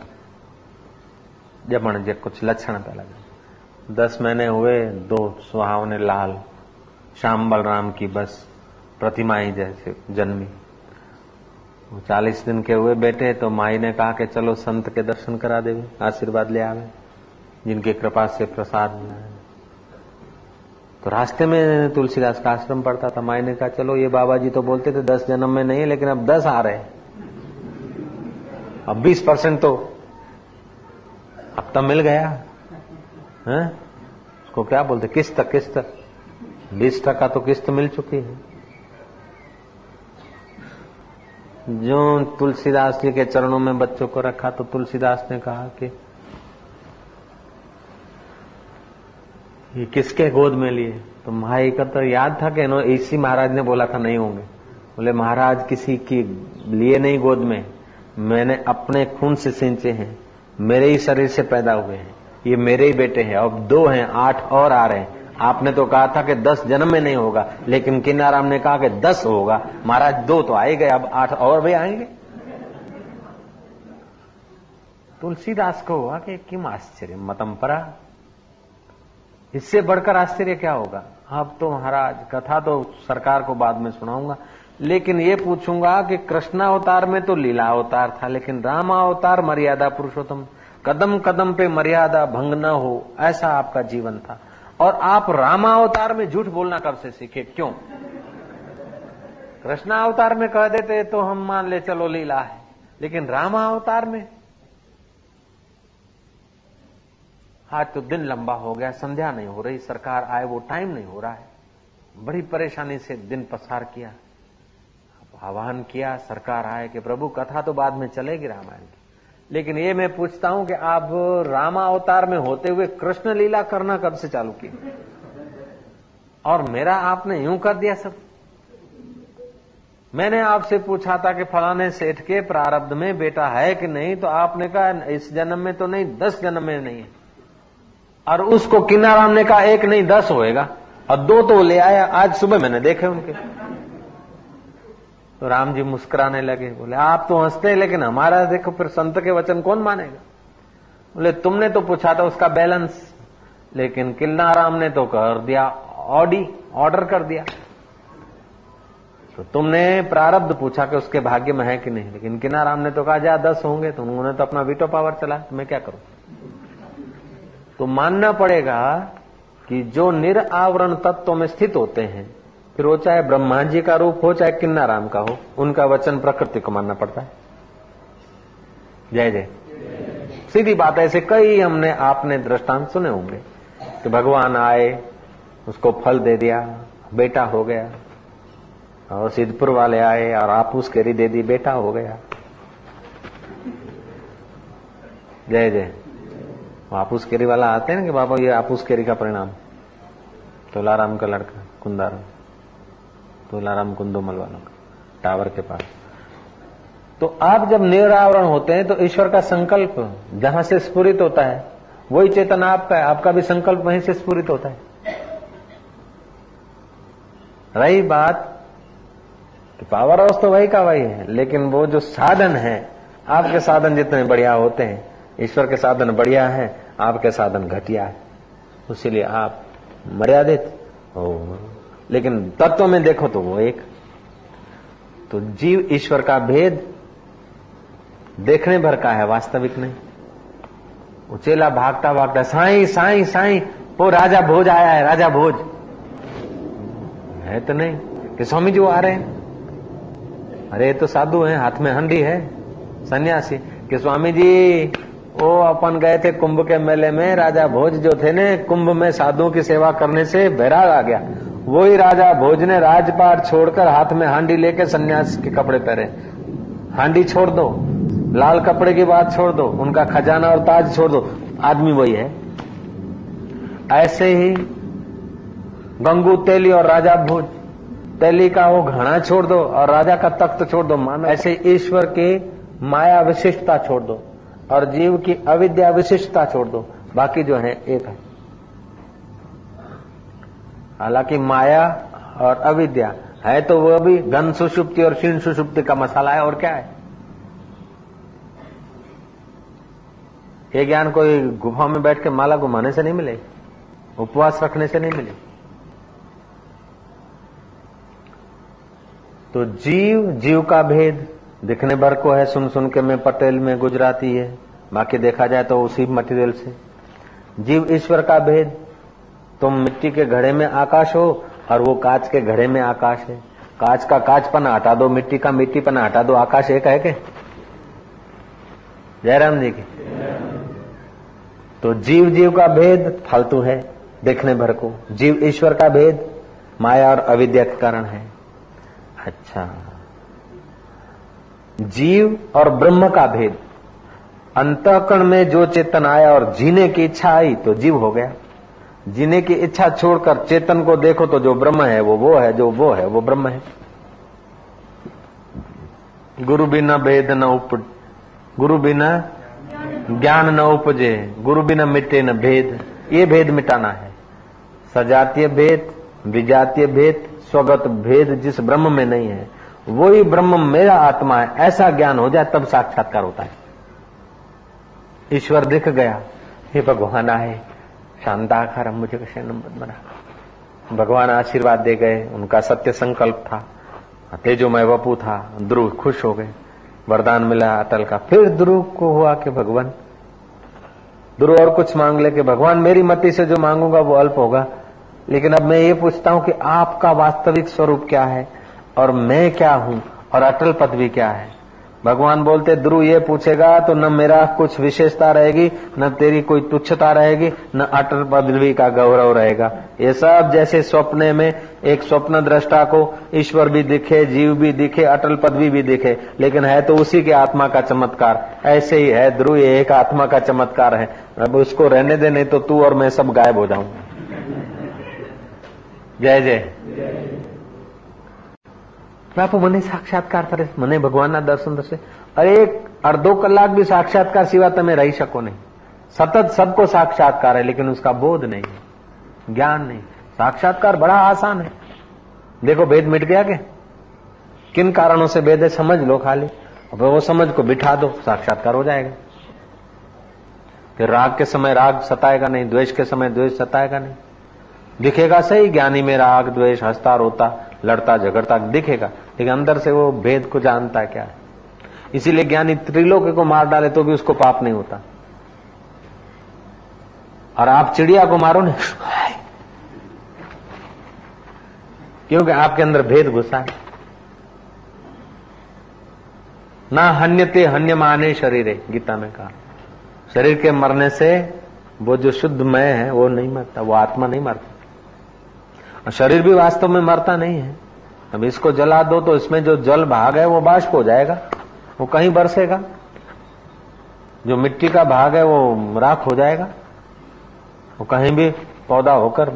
जमण जे कुछ लक्षण पे लगे। दस महीने हुए, दो सुहावने लाल। श्याम बलराम की बस प्रतिमा ही जैसे जन्मी। चालीस दिन के हुए बेटे तो माई ने कहा कि चलो संत के दर्शन करा देवे, आशीर्वाद ले आवे। जिनकी कृपा से प्रसाद तो रास्ते में तुलसीदास का आश्रम पड़ता था। माई ने कहा, चलो ये बाबा जी तो बोलते थे, दस जन्म में नहीं, लेकिन अब दस आ रहे हैं। अब 20 परसेंट तो अब तब मिल गया। है? उसको क्या बोलते किस्त किस्त। बीस टका तो किस्त मिल चुकी है। जो तुलसीदास जी के चरणों में बच्चों को रखा तो तुलसीदास ने कहा कि ये किसके गोद में लिए? तो भाई का तो याद था कि इसी महाराज ने बोला था, नहीं होंगे। बोले, महाराज किसी की लिए नहीं गोद में। मैंने अपने खून से सिंचे हैं, मेरे ही शरीर से पैदा हुए हैं। ये मेरे ही बेटे हैं, अब दो हैं, आठ और आ रहे हैं। आपने तो कहा था कि दस जन्म में नहीं होगा, लेकिन किन्नाराम ने कहा कि दस होगा। महाराज, दो तो आए गए, अब आठ और भी आएँगे। तुलसीदास को हुआ कि किम आश्चर्य, मतम परा। इससे बढ़कर आश्चर्य क्या होगा? अब तो महाराज, कथा तो सरकार को बाद में सुनाऊँगा। लेकिन ये पूछूँगा कि कृष्णावतार में तो लीला अवतार था, लेकिन राम अवतार मर्यादा पुरुषोत्तम। कदम कदम पे मर्यादा भंग न हो, ऐसा आपका जीवन था। और आप रामावतार में झूठ बोलना कब से सीखे? क्यों? कृष्णावतार में कह देते तो हम मान ले चलो लीला है। लेकिन रामावतार में? आज तो दिन लंबा हो गया, संध्या नहीं हो रही, सरकार आए, वो टाइम नहीं हो रहा है। बड़ी परेशानी से दिन पसार किया। आह्वान किया, सरकार आए कि प्रभु, कथा तो बाद में चलेगी रामायण की। लेकिन ये मैं पूछता हूँ कि आप रामा अवतार में होते हुए कृष्ण लीला करना कब से चालू की? और मेरा आपने यूँ कर दिया सब। मैंने आपसे पूछा था कि फलाने सेठ के प्रारब्ध में बेटा है कि नहीं तो आपने कहा, इस जन्म में तो नहीं, दस जन्म में नहीं है। और उसको किन्नाराम ने कहा, एक नहीं, दस होएगा। और दो तो ले आया, आज सुबह मैंने देखे उनके। तो राम जी मुस्कुराने लगे, बोले, आप तो हँसते लेकिन हमारा, देखो, फिर संत के वचन कौन मानेगा? बोले, तुमने तो पूछा था उसका बैलेंस, लेकिन किन्नाराम ने तो कर दिया, ऑडी, ऑर्डर कर दिया। तो तुमने प्रारब्ध पूछा कि उसके भाग्य में है कि नहीं, लेकिन किन्नाराम ने तो कहा, जा, दस होंगे तो उन्होंने तो अपना वीटो पावर चला तो मैं क्या करूँ? तो मानना पड़ेगा कि जो निरावरण तत्व में स्थित होते हैं फिर वो चाहे ब्रह्मा जी का रूप हो, चाहे किन्ना राम का हो, उनका वचन प्रकृति को मानना पड़ता है। जय जय। सीधी बात है, ऐसे कई हमने, आपने दृष्टांत सुने होंगे कि भगवान आए, उसको फल दे दिया, बेटा हो गया, और सिद्धपुर वाले आए और आपूस केरी दे दी बेटा हो गया। जय जय। आपूस केरी वाला आते हैं ना कि बाबा, ये आपूस केरी का परिणाम। तोलाराम का लड़का, कुंदाराम। तोलाराम कुंदोमल वालों का, टावर के पास। तो आप जब निरावरण होते हैं तो ईश्वर का संकल्प जहाँ से स्फुरित होता है, वही चेतन आपका है, आपका भी संकल्प वहीं से स्फुरित होता है। रही बात कि पावर हाउस तो वही का वही है, लेकिन वो जो साधन है, आपके साधन जितने बढ़िया होते हैं, ईश्वर के साधन बढ़िया है, आपके साधन घटिया है। उसीलिए आप मर्यादित हो। लेकिन तत्व में देखो तो वो एक। तो जीव ईश्वर का भेद देखने भर का है, वास्तविक नहीं। उचेला भागता भागता, साई साई साई, वो राजा भोज आया है, राजा भोज। है तो नहीं, कि स्वामी जी वो आ रहे हैं। अरे तो साधु है, हाथ में हंडी है, सन्यासी। कि स्वामी जी, वो अपन गए थे कुंभ के मेले में, राजा भोज जो थे ने, कुंभ में साधुओं की सेवा करने से बैराग आ गया। वही राजा भोज ने राजपाट छोड़कर हाथ में हांडी लेके सन्यास के कपड़े पहरे। हांडी छोड़ दो, लाल कपड़े की बात छोड़ दो, उनका खजाना और ताज छोड़ दो। आदमी वही है। ऐसे ही गंगू, तेली और राजा भोज, तेली का वो घड़ा छोड़ दो और राजा का तख्त छोड़ दो। मानो ऐसे ईश्वर के माया विशिष्टता छोड़ दो और जीव की अविद्या विशिष्टता छोड़ दो। बाकी जो है, एक है। हालाँकि माया और अविद्या है तो वह भी घन सुषुप्ति और क्षीण सुषुप्ति का मसाला है, और क्या है? ये ज्ञान कोई गुफा में बैठ के माला घुमाने से नहीं मिले? उपवास रखने से नहीं मिले? तो जीव जीव का भेद दिखने भर को है, सुन सुन के मैं पटेल में गुजराती है, बाकी देखा जाए तो उसी मटेरियल से। जीव ईश्वर का भेद तुम मिट्टी के घड़े में आकाश हो और वो कांच के घड़े में आकाश है। कांच का कांचपना हटा दो, मिट्टी का मिट्टी पना हटा दो, आकाश एक है के जयराम जी की। तो जीव जीव का भेद फालतू है देखने भर को। जीव ईश्वर का भेद, माया और अविद्या के कारण है। अच्छा। जीव और ब्रह्म का भेद। अंतकरण में जो चेतन आया और जीने की इच्छा आई तो जीव हो गया। जीने की इच्छा छोड़कर चेतन को देखो तो जो ब्रह्म है, वो वो है, जो वो है, वो ब्रह्म है। गुरु बिना भेद न उप गुरु बिना ज्ञान न उपजे, गुरु बिना मिटे न भेद। ये भेद मिटाना है। सजातीय भेद, विजातीय भेद, स्वगत भेद जिस ब्रह्म में नहीं है, वही ब्रह्म मेरा आत्मा है। ऐसा ज्ञान हो जाए, तब साक्षात्कार होता है। ईश्वर दिख गया, हे भगवान आए। शांताकार मुझे कैसे नंबर बना भगवान आशीर्वाद दे गए, उनका सत्य संकल्प था। तेजोमय वपू था ध्रुव खुश हो गए। वरदान मिला अटल का। फिर ध्रुव को हुआ कि भगवान। ध्रुव और कुछ मांग ले कि भगवान, मेरी मति से जो मांगूँगा वो अल्प होगा। लेकिन अब मैं ये पूछता हूँ कि आपका वास्तविक स्वरूप क्या है? और मैं क्या हूँ? और अटल पदवी क्या है? भगवान बोलते ध्रुव ये पूछेगा तो न मेरा कुछ विशेषता रहेगी, न तेरी कोई तुच्छता रहेगी, न अटल पदवी का गौरव रहेगा। ये सब जैसे स्वप्ने में एक स्वप्न दृष्टा को ईश्वर भी दिखे, जीव भी दिखे, अटल पदवी भी दिखे, लेकिन है तो उसी के आत्मा का चमत्कार। ऐसे ही है ध्रुव ये एक आत्मा का चमत्कार है। अब उसको रहने दे, नहीं तो तू और मैं सब गायब हो जाऊँ। जय जय। બાપુ મને સાક્ષાત્કાર કરે મને ભગવાનના દર્શન થશે અરે એક અડધો કલાક भी साक्षात्कार सिवा તમે રહી શકો નહીં सतत सबको साक्षात्कार है लेकिन उसका बोध नहीं है ज्ञान नहीं साक्षात्कार बड़ा आसान है देखो भेद मिट गया क्या किन कारणों से भेद है समझ लो खाली अब वो समझ को बिठा दो साक्षात्कार हो जाएगा फिर राग के समय राग सताएगा नहीं द्वेष के समय द्वेष सताएगा नहीं दिखेगा सही ज्ञानी में राग द्वेष हंसता रोता लड़ता झगड़ता दिखेगा, लेकिन अंदर से वो भेद को जानता क्या है। इसीलिए ज्ञानी त्रिलोक को मार डाले तो भी उसको पाप नहीं होता। और आप चिड़िया को मारो ना, क्योंकि आपके अंदर भेद घुसा है। ना हन्यते हन्य माने शरीर है गीता में कहा। शरीर के मरने से वो जो शुद्ध मैं है, वो नहीं मरता, वो आत्मा नहीं मरता। शरीर भी वास्तव में मरता नहीं है। अब इसको जला दो तो इसमें जो जल भाग है वो बाष्प हो जाएगा, वो कहीं बरसेगा। जो मिट्टी का भाग है वो राख हो जाएगा, वो कहीं भी पौधा होकर,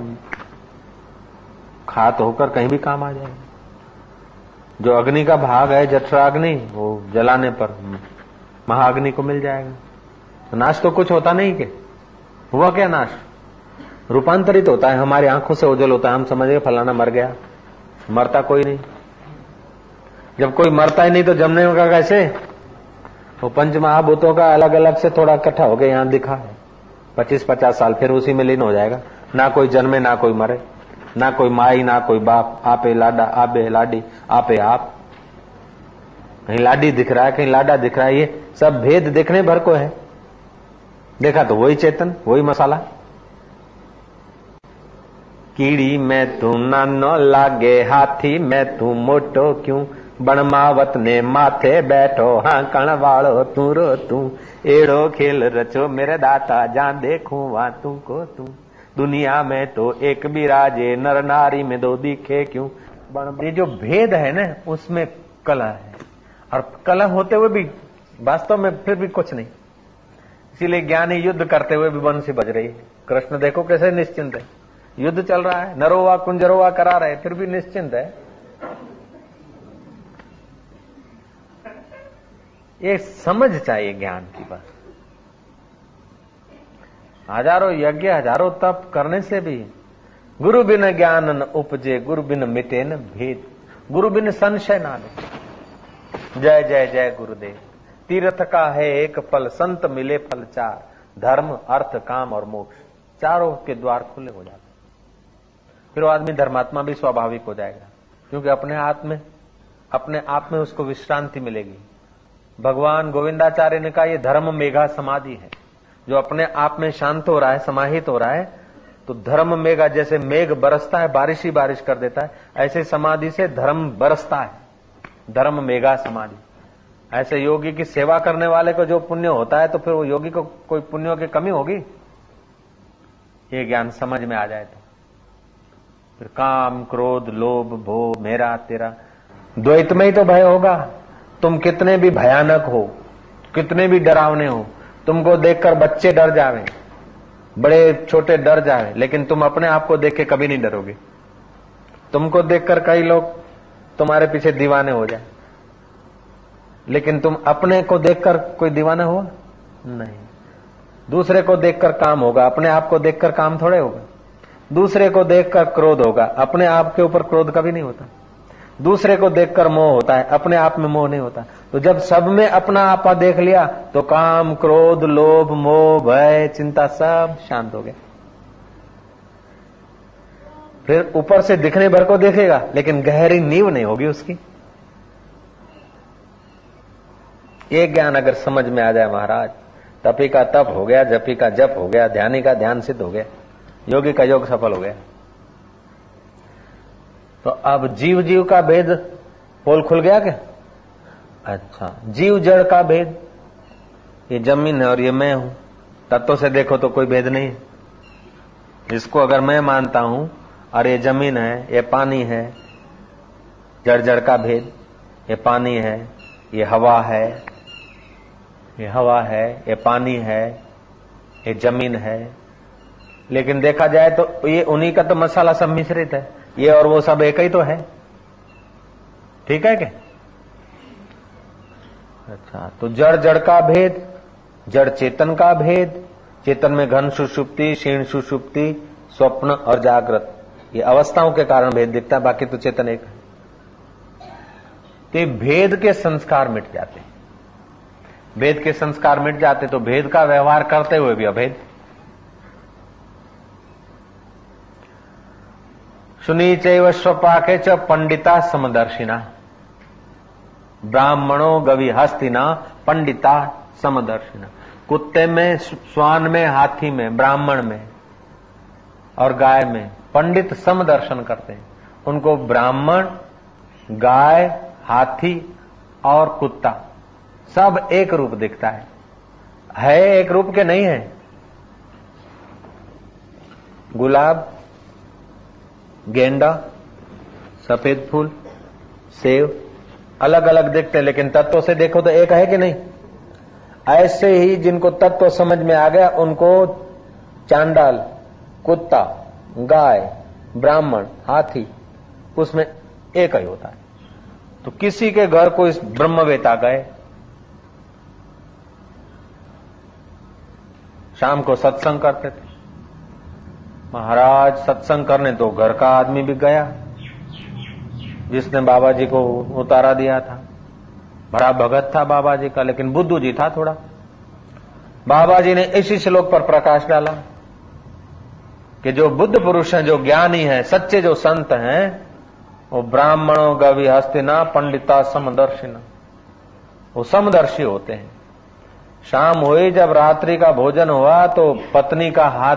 खात होकर कहीं भी काम आ जाएगा। जो अग्नि का भाग है, जठराग्नि, वो जलाने पर महाअग्नि को मिल जाएगा। तो नाश तो कुछ होता नहीं के हुआ क्या नाश? रूपांतरित होता है, हमारी आँखों से ओझल होता है, हम समझ फलाना मर गया। मरता कोई नहीं। जब कोई मरता ही नहीं तो जमने का कैसे? वो पंच महाभूतों का अलग अलग से थोड़ा इकट्ठा हो गया यहाँ दिखा है। पच्चीस पचास साल फिर उसी में लीन हो जाएगा। ना कोई जन्मे, ना कोई मरे। ना कोई माई, ना कोई बाप। आपे लाडा, आपे लाडी, आपे आप। कहीं लाडी दिख रहा है, कहीं लाडा दिख रहा है, ये सब भेद देखने भर को है। देखा तो वही चेतन, वही मसाला। कीड़ी में तू नानो लागे हाथी में तू मोटो क्यों? बणमावत ने माथे बैठो हाँ कण वालो तू रो तू। एड़ो खेल रचो, मेरे दाता जा देखू, वहाँ तू को तू। दुनिया में तो एक भी राजे, नर नारी में दो दिखे क्यों? ये जो भेद है ना, उसमें कला है। और कला होते हुए भी, वास्तव में फिर भी कुछ नहीं। इसीलिए ज्ञानी युद्ध करते हुए भी बंसी बज रही कृष्ण देखो कैसे निश्चिंत है। युद्ध चल रहा है, नरोवा कुंजरोवा करा रहे फिर भी निश्चिंत है। ये समझ चाहिए ज्ञान की बात। हज़ारों यज्ञ, हज़ारों तप करने से भी गुरु बिन ज्ञान न उपजे गुरु बिन मिटे न भेद। गुरु बिन संशय ना जय जय जय गुरुदेव। तीर्थ का है एक फल, संत मिले फल चार। धर्म, अर्थ, काम और मोक्ष। चारों के द्वार खुले हो जाते फिर वो आदमी धर्मात्मा भी स्वाभाविक हो जाएगा। क्योंकि अपने हाथ में, अपने आप में उसको विश्रांति मिलेगी। भगवान गोविंदाचार्य ने कहा यह धर्म मेघा समाधि है। जो अपने आप में शांत हो रहा है, समाहित हो रहा है तो धर्म मेघा जैसे मेघ बरसता है, बारिश ही बारिश कर देता है, ऐसे समाधि से धर्म बरसता है। धर्म मेघा समाधि। ऐसे योगी की सेवा करने वाले को जो पुण्य होता है तो फिर वो योगी को कोई पुण्यों की कमी होगी? ये ज्ञान समझ में आ जाए तो। फिर काम, क्रोध, लोभ भो मेरा, तेरा। द्वैत में ही तो भय होगा। तुम कितने भी भयानक हो, कितने भी डरावने हो, तुमको देखकर बच्चे डर जावे। बड़े, छोटे डर जावे, लेकिन तुम अपने आप को देख के कभी नहीं डरोगे। तुमको देखकर कई लोग तुम्हारे पीछे दीवाने हो जाए। लेकिन तुम अपने को देखकर कोई दीवाना हुआ? नहीं। दूसरे को देखकर काम होगा, अपने आप को देखकर काम थोड़े होगा। दूसरे को देखकर क्रोध होगा। अपने आप के ऊपर क्रोध कभी नहीं होता। दूसरे को देखकर मोह होता है। अपने आप में मोह नहीं होता। तो जब सब में अपना आपा देख लिया तो काम, क्रोध, लोभ, मोह, भय, चिंता सब शांत हो गया। फिर ऊपर से दिखने भर को देखेगा, लेकिन गहरी नींव नहीं होगी उसकी। ये ज्ञान अगर समझ में आ जाए महाराज, तपी का तप हो गया, जपी का जप हो गया, ध्यानी का ध्यान सिद्ध हो गया। योगी का योग सफल हो गया। तो अब जीव जीव का भेद पोल खुल गया क्या? अच्छा जीव जड़ का भेद। ये ज़मीन है और ये मैं हूँ। तत्व से देखो तो कोई भेद नहीं इसको अगर मैं मानता हूँ और ये ज़मीन है, ये पानी है, जड़ जड़ का भेद, ये पानी है, ये हवा है, ये हवा है, ये पानी है, ये ज़मीन है लेकिन देखा जाए तो ये उन्हीं का तो मसाला सब मिश्रित है। ये और वो सब एक ही तो है। ठीक है क्या? अच्छा तो जड़ जड़ का भेद, जड़ चेतन का भेद, चेतन में घन सुषुप्ति, क्षीण सुषुप्ति, स्वप्न और जागृत। ये अवस्थाओं के कारण भेद दिखता है, बाकी तो चेतन एक है। तो भेद के संस्कार मिट जाते हैं। भेद के संस्कार मिट जाते तो भेद का व्यवहार करते हुए भी अभेद। सुनी चैव स्वपाके च पंडिता समदर्शिना। ब्राह्मणों गवि हस्तिना पंडिता समदर्शिना। कुत्ते में, स्वान में, हाथी में, ब्राह्मण में और गाय में पंडित समदर्शन करते हैं। उनको ब्राह्मण, गाय, हाथी और कुत्ता सब एक रूप दिखता है। है एक रूप के नहीं है। गुलाब गेंडा, सफ़ेद फूल, सेव अलग अलग दिखते हैं, लेकिन तत्व से देखो तो एक है कि नहीं? ऐसे ही जिनको तत्व समझ में आ गया, उनको चांडाल, कुत्ता, गाय, ब्राह्मण, हाथी, उसमें एक ही होता है। तो किसी के घर को इस ब्रह्मवेता गए। शाम को सत्संग करते थे। महाराज, सत्संग करने तो घर का आदमी भी गया। जिसने बाबा जी को उतारा दिया था। बड़ा भगत था बाबा जी का, लेकिन बुद्धू जी था थोड़ा। बाबा जी ने इसी श्लोक पर प्रकाश डाला कि जो बुद्ध पुरुष हैं, जो ज्ञानी हैं, सच्चे जो संत हैं, वो ब्राह्मणों, गवि, हस्तिना, पंडिता, समदर्शिना। वो समदर्शी होते हैं। शाम हुई, जब रात्रि का भोजन हुआ तो पत्नी का हाथ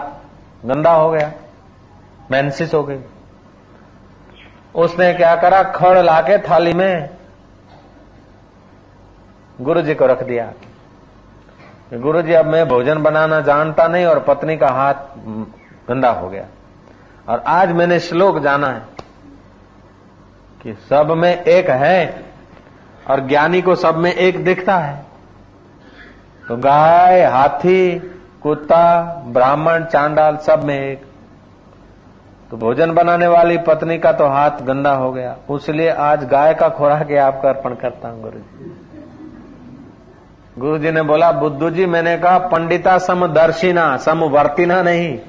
गंदा हो गया मैंसिस हो गई। उसने क्या करा? खड़ लाके थाली में गुरु जी को रख दिया। गुरु जी अब मैं भोजन बनाना जानता नहीं और पत्नी का हाथ गंदा हो गया। और आज मैंने श्लोक जाना है कि सब में एक है और ज्ञानी को सब में एक दिखता है। तो गाय, हाथी कुत्ता, ब्राह्मण, चांडाल, सब में एक। तो भोजन बनाने वाली पत्नी का तो हाथ गंदा हो गया। उसलिए आज गाय का खोराक आपका अर्पण करता हूँ गुरु जी गुरु जी ने बोला, बुद्धू जी, मैंने कहा, पंडिता समदर्शिना, समवर्तिना नहीं।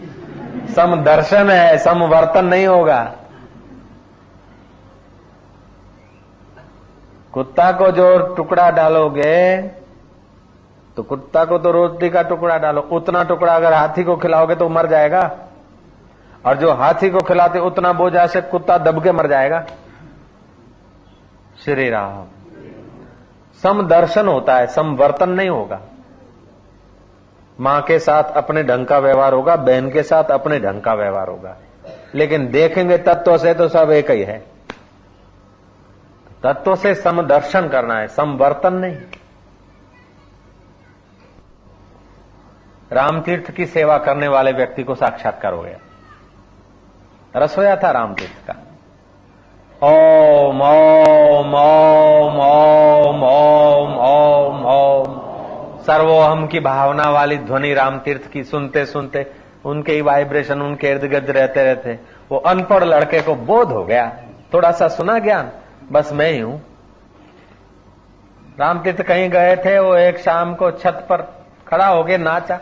समदर्शन है, समवर्तन नहीं होगा। कुत्ता को जो टुकड़ा डालोगे तो कुत्ता को तो रोटी का टुकड़ा डालो, उतना टुकड़ा अगर हाथी को खिलाओगे तो मर जाएगा। और जो हाथी को खिलाते उतना बोझा से कुत्ता दब के मर जाएगा। श्री राम। समदर्शन होता है समवर्तन नहीं होगा। माँ के साथ अपने ढंग का व्यवहार होगा, बहन के साथ अपने ढंग का व्यवहार होगा। लेकिन देखेंगे तत्व से तो सब एक ही है। तत्व से समदर्शन करना है समवर्तन नहीं। रामतीर्थ की सेवा करने वाले व्यक्ति को साक्षात्कार हो गया रसोया था रामतीर्थ का। ओम ओम ओम ओम ओम ओम ओम। सर्वोहम की भावना वाली ध्वनि रामतीर्थ की सुनते सुनते, उनके ही वाइब्रेशन, उनके इर्द गिर्द रहते रहते, वो अनपढ़ लड़के को बोध हो गया। थोड़ा सा सुना ज्ञान, बस मैं ही हूँ। रामतीर्थ कहीं गए थे, वो एक शाम को छत पर खड़ा हो गए नाचा।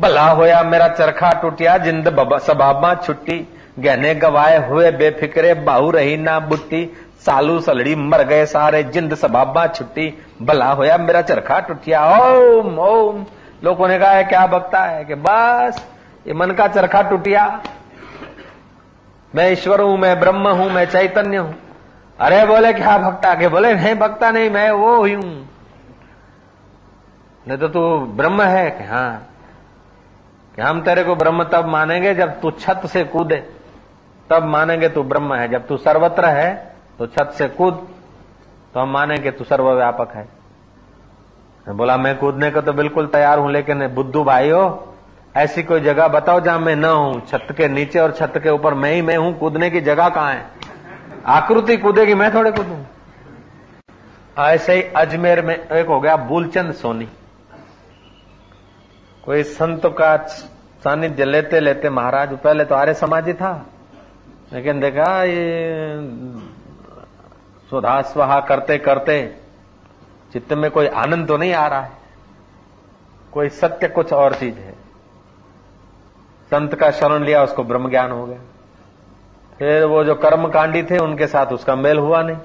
भला होया, मेरा चरखा टूटिया, जिंद सबाबा छुट्टी। गहने गवाए हुए बेफिक्रे, बाहू रही ना बुट्टी। सालू सलड़ी मर गए सारे, जिंद सबाबा छुट्टी। भला होया, मेरा चरखा टूटिया। ओम ओम। लोगों ने कहा है क्या बकता है? कि बस, ये मन का चरखा टूटिया। मैं ईश्वर हूँ, मैं ब्रह्म हूँ, मैं चैतन्य हूँ। अरे बोले, क्या भक्ता के बोले, नहीं भक्ता नहीं, मैं वो ही हूँ। नहीं तो तू ब्रह्म है कि हाँ? कि हम तेरे को ब्रह्म तब मानेंगे जब तू छत से कूदे। तब मानेंगे तू ब्रह्म है। जब तू सर्वत्र है तो छत से कूद। तो हम मानेंगे तू सर्वव्यापक है। बोला, मैं कूदने को तो बिल्कुल तैयार हूँ, लेकिन बुद्धू भाई हो ऐसी कोई जगह बताओ जहाँ मैं न हूँ। छत के नीचे और छत के ऊपर मैं ही मैं हूँ। कूदने की जगह कहाँ है? आकृति कूदेगी, मैं थोड़े कूदू? ऐसे ही अजमेर में एक हो गया बुलचंद सोनी। कोई संत का सानिध्य लेते लेते महाराज, पहले तो आर्य समाजी था। लेकिन देखा ये सुधा स्वाहा करते करते चित्त में कोई आनंद तो नहीं आ रहा है। कोई सत्य कुछ और चीज़ है। संत का शरण लिया, उसको ब्रह्म ज्ञान हो गया। फिर वो जो कर्म कांडी थे, उनके साथ उसका मेल हुआ नहीं।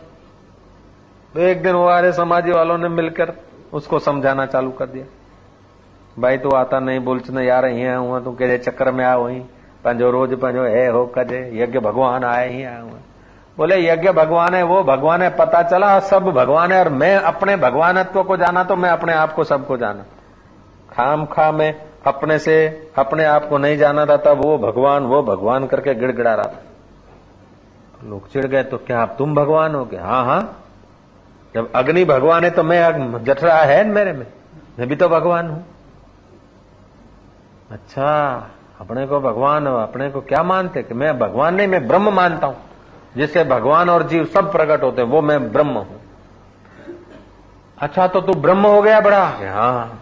तो एक दिन वो आर्य समाजी वालों ने मिलकर उसको समझाना चालू कर दिया। भाई तू आता नहीं बोलच न यार हीअं हुआ, तू कहिड़े चक्कर में आयो हुई? पंहिंजो रोज पंहिंजो हे हो कजे, यज्ञ भगवान आए ही आया हुआ। बोले, यज्ञ भगवान है वो, भगवान है, पता चला सब भगवान है, और मैं अपने भगवानत्व को जाना तो मैं अपने आप को सबको जाना। खाम खा में अपने से अपने आप को नहीं जाना था, तब वो भगवान वो भगवान करके गिड़गिड़ा रहा था। लोग चिड़ गए तो क्या आप तुम भगवान हो गए हाँ हाँ। जब अग्नि भगवान है तो मैं जठरा है मेरे में। मैं भी तो भगवान हूँ। अच्छा अपने को भगवान, अपने को क्या मानते? कि मैं भगवान नहीं, मैं ब्रह्म मानता हूँ। जिससे भगवान और जीव सब प्रकट होते वो मैं ब्रह्म हूँ। अच्छा तो तू ब्रह्म हो गया बड़ा। हाँ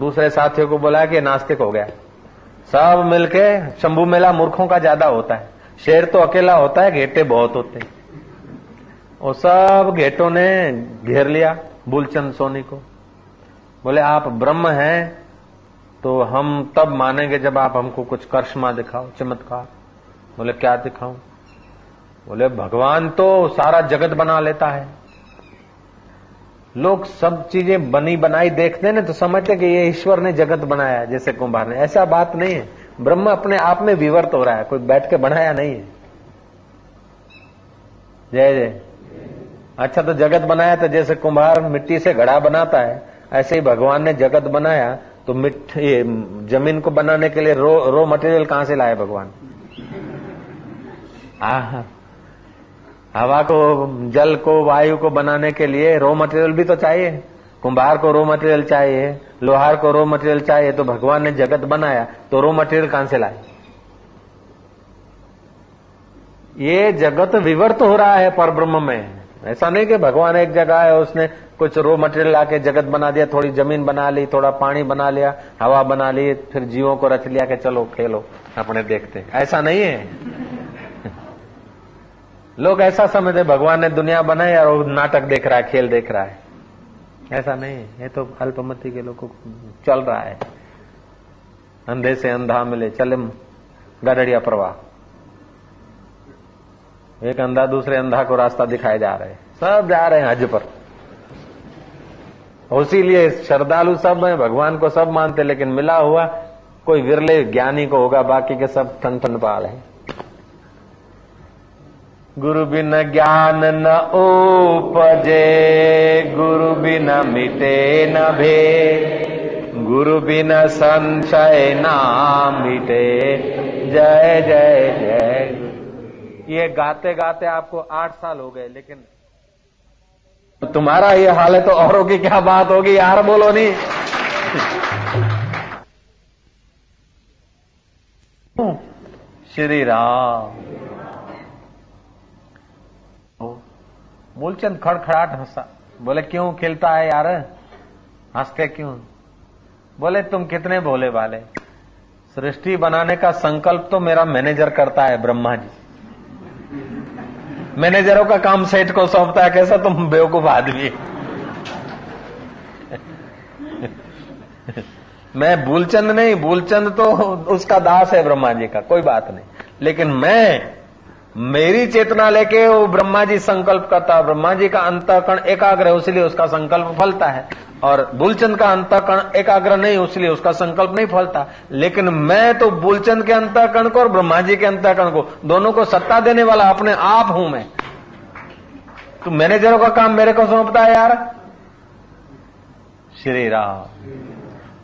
दूसरे साथियों को बोला कि नास्तिक हो गया। सब मिलके शंभू मेला मूर्खों का ज़्यादा होता है। शेर तो अकेला होता है घेटे बहुत होते हैं। और सब घेटों ने घेर लिया, बुलचंद सोनी को। बोले, आप ब्रह्म हैं तो हम तब मानेंगे जब आप हमको कुछ करिश्मा दिखाओ, चमत्कार। बोले, क्या दिखाऊँ? बोले, भगवान तो सारा जगत बना लेता है। लोग सब चीज़ें बनी बनाई देखते ना तो समझते कि ये ईश्वर ने जगत बनाया जैसे कुंभार ने। ऐसा बात नहीं है। ब्रह्म अपने आप में विवर्त हो रहा है, कोई बैठ के बनाया नहीं है। जय जय। अच्छा तो जगत बनाया तो जैसे कुंभार मिट्टी से घड़ा बनाता है, ऐसे ही भगवान ने जगत बनाया। तो मिठ ये ज़मीन को बनाने के लिए रो रो मटेरियल कहाँ से लाए भगवान? हवा को, जल को, वायु को बनाने के लिए रॉ मटेरियल भी तो चाहिए। कुंभार को रॉ मटेरियल चाहिए, लोहार को रॉ मटेरियल चाहिए तो भगवान ने जगत बनाया तो रॉ मटेरियल कहाँ से लाए? ये जगत विवर्त हो रहा है पर ब्रह्म में। ऐसा नहीं कि भगवान एक जगह है उसने कुछ रो मटेरियल लाके जगत बना दिया, थोड़ी ज़मीन बना ली, थोड़ा पानी बना लिया, हवा बना ली, फिर जीवों को रच लिया कि चलो खेलो, अपने देखते। ऐसा नहीं है। लोग ऐसा समझते, भगवान ने दुनिया बनाई और नाटक देख रहा है, खेल देख रहा है। ऐसा नहीं है। ये तो अल्पमति के लोग चल रहा है। अंधे से अंधा मिले, चले, गडड़िया प्रवाह। एक अंधा दूसरे अंधा को रास्ता दिखाए जा रहे सब जा रहे हैं हज पर। उसीलिए श्रद्धालु सब है, भगवान को सब मानते लेकिन मिला हुआ कोई विरले ज्ञानी को होगा, बाकी के सब ठन ठन पाल है। गुरु बिन ज्ञान न उपजे, गुरु बिन मिटे न भे गुरु बिन संशय ना मिटे। जय जय जय। ये गाते गाते आपको आठ साल हो गए, लेकिन तुम्हारा ये हाल है तो औरों की क्या बात होगी? यार बोलो नहीं श्री राम। मूलचंद खड़खड़ाट हंसा। बोले, क्यों खिलता है यार? हँसते क्यों? बोले, तुम कितने भोले वाले सृष्टि बनाने का संकल्प तो मेरा मैनेजर करता है, ब्रह्मा जी। मैनेजरों का काम सेठ को सौंपता है, कैसा तुम बेवकूफ़ आदमी मैं भूलचंद नहीं, भूलचंद तो उसका दास है ब्रह्मा जी का, कोई बात नहीं। लेकिन मैं मेरी चेतना लेके वो ब्रह्मा जी संकल्प करता ब्रह्मा जी का अंतकण एकाग्र है उसलिए उसका संकल्प फलता है। और बुलचंद का अंतकण एकाग्र नहीं, उसलिए उसका संकल्प नहीं फलता। लेकिन मैं तो बुलचंद के अंतकण को और ब्रह्मा जी के अंतकण को, दोनों को सत्ता देने वाला अपने आप हूँ मैं। तो मैनेजरों का काम मेरे को सौंपता है यार। श्री राम।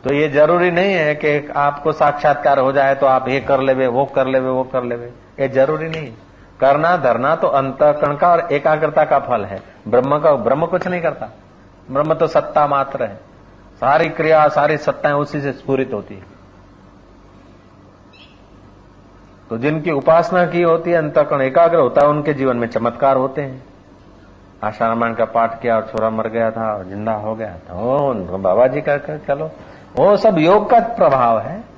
तो ये ज़रूरी नहीं है कि आपको साक्षात्कार हो जाए तो आप ये कर लेवे, वो कर लेवे, वो कर लेवे। ये ज़रूरी नहीं करना, धरना तो अंतकरण का और एकाग्रता का फल है। ब्रह्म का, ब्रह्म कुछ नहीं करता। ब्रह्म तो सत्ता मात्र है। सारी क्रिया, सारी सत्ताएँ उसी से स्फूरित होती है। तो जिनकी उपासना की होती है, अंतकरण एकाग्र होता है, उनके जीवन में चमत्कार होते हैं। आशा रामायण का पाठ किया, और छोरा मर गया था, और ज़िंदा हो गया था। ओ, बाबा जी का चलो। वो सब योग का प्रभाव है।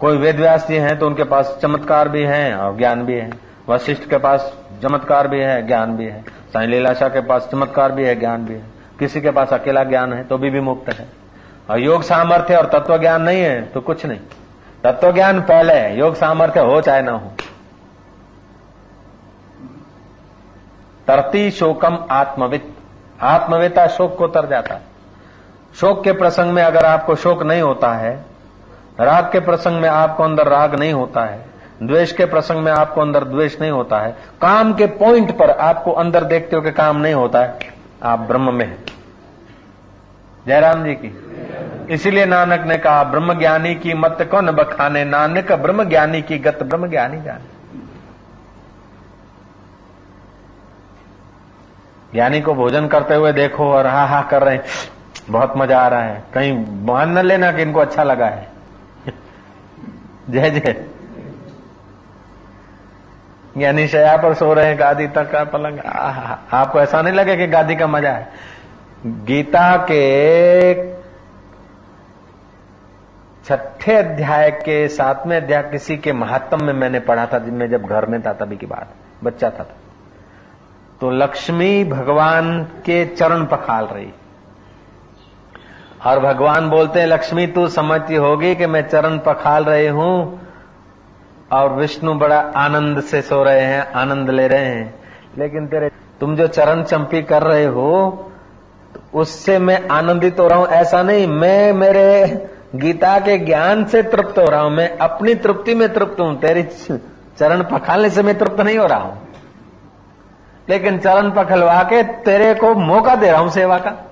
कोई वेदव्यास जी हैं तो उनके पास चमत्कार भी है और ज्ञान भी है। वशिष्ठ के पास चमत्कार भी है ज्ञान भी है। साई लीलाशाह के पास चमत्कार भी है ज्ञान भी है। किसी के पास अकेला ज्ञान है तो भी, भी मुक्त है। और योग सामर्थ्य और तत्व ज्ञान नहीं है तो कुछ नहीं। तत्व ज्ञान पहले है योग सामर्थ्य हो चाहे ना हो। तरती शोकम आत्मवित। आत्मवेता शोक को तर जाता शोक के प्रसंग में अगर आपको शोक नहीं होता है राग के प्रसंग में आपको अंदर राग नहीं होता है, द्वेष के प्रसंग में आपको अंदर द्वेष नहीं होता है, काम के पॉइंट पर आपको अंदर देखते हो कि काम नहीं होता है, आप ब्रह्म में हैं। जयराम जी की। इसीलिए नानक ने कहा ब्रह्म ज्ञानी की मत कौन बखाने, नानक ब्रह्म ज्ञानी की गत ब्रह्म ज्ञानी जाने। ज्ञानी को भोजन करते हुए देखो और हा हा कर रहे हैं, बहुत मज़ा आ रहा है। कहीं मान न लेना कि इनको अच्छा लगा है। जय जय। यानी शया पर सो रहे गादी तक का पलंग। आपको ऐसा नहीं लगे कि गादी का मज़ा है? गीता के छठे अध्याय के सातवें अध्याय किसी के महात्म में मैंने पढ़ा था, जिनमें जब घर में था तभी की बात, बच्चा था। तो लक्ष्मी भगवान के चरण पखाल रही। और भगवान बोलते हैं, लक्ष्मी, तू समझती होगी कि मैं चरण पखाल रही हूँ और विष्णु बड़ा आनंद से सो रहे हैं, आनंद ले रहे हैं। लेकिन तेरे, तुम जो चरण चंपी कर रहे हो तो उससे मैं आनंदित हो रहा हूँ। ऐसा नहीं, मैं मेरे गीता के ज्ञान से तृप्त हो रहा हूँ। मैं अपनी तृप्ति में तृप्त हूँ। तेरी चरण पखालने से मैं तृप्त नहीं हो रहा हूँ। लेकिन चरण पखलवा के तेरे को मौका दे रहा हूँ सेवा का।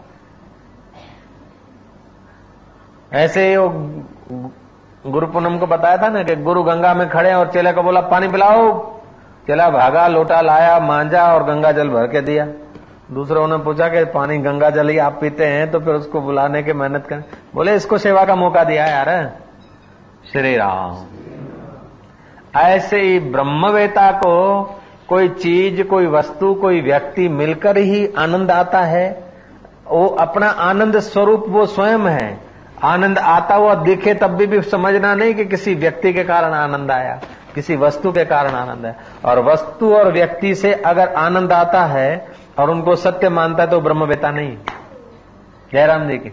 ऐसे वो गुरु पूनम को बताया था ना कि गुरु गंगा में खड़े और चेले को बोला, पानी पिलाओ। चेला भागा, लोटा लाया मांझा और गंगा जल भर के दिया। दूसरों ने पूछा कि, पानी गंगा जल ही आप पीते हैं? तो फिर उसको बुलाने की मेहनत करें, बोले, इसको सेवा का मौका दिया यार। श्री राम। ऐसे ही ब्रह्मवेता को कोई चीज़, कोई वस्तु, कोई व्यक्ति मिलकर ही आनंद आता है। वो अपना आनंद स्वरूप वो स्वयं है। आनंद आता हुआ दिखे तब भी, भी समझना नहीं कि किसी व्यक्ति के कारण आनंद आया किसी वस्तु के कारण आनंद है। और वस्तु और व्यक्ति से अगर आनंद आता है और उनको सत्य मानता है तो ब्रह्मवेता नहीं। जयराम जी की।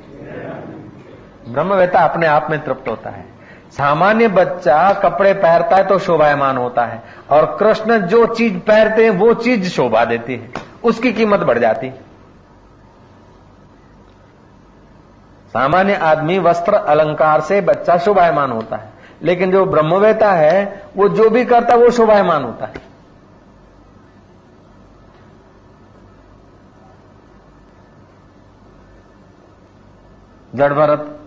ब्रह्मवेता अपने आप में तृप्त होता है। सामान्य बच्चा कपड़े पहनता है तो शोभायमान होता है। और कृष्ण जो चीज़ पहनते हैं वो चीज़ शोभा देती है। उसकी कीमत बढ़ जाती है। सामान्य आदमी वस्त्र अलंकार से बच्चा शोभायमान होता है। लेकिन जो ब्रह्मवेता है, वो जो भी करता है, वो शोभायमान होता है। जड़ भरत,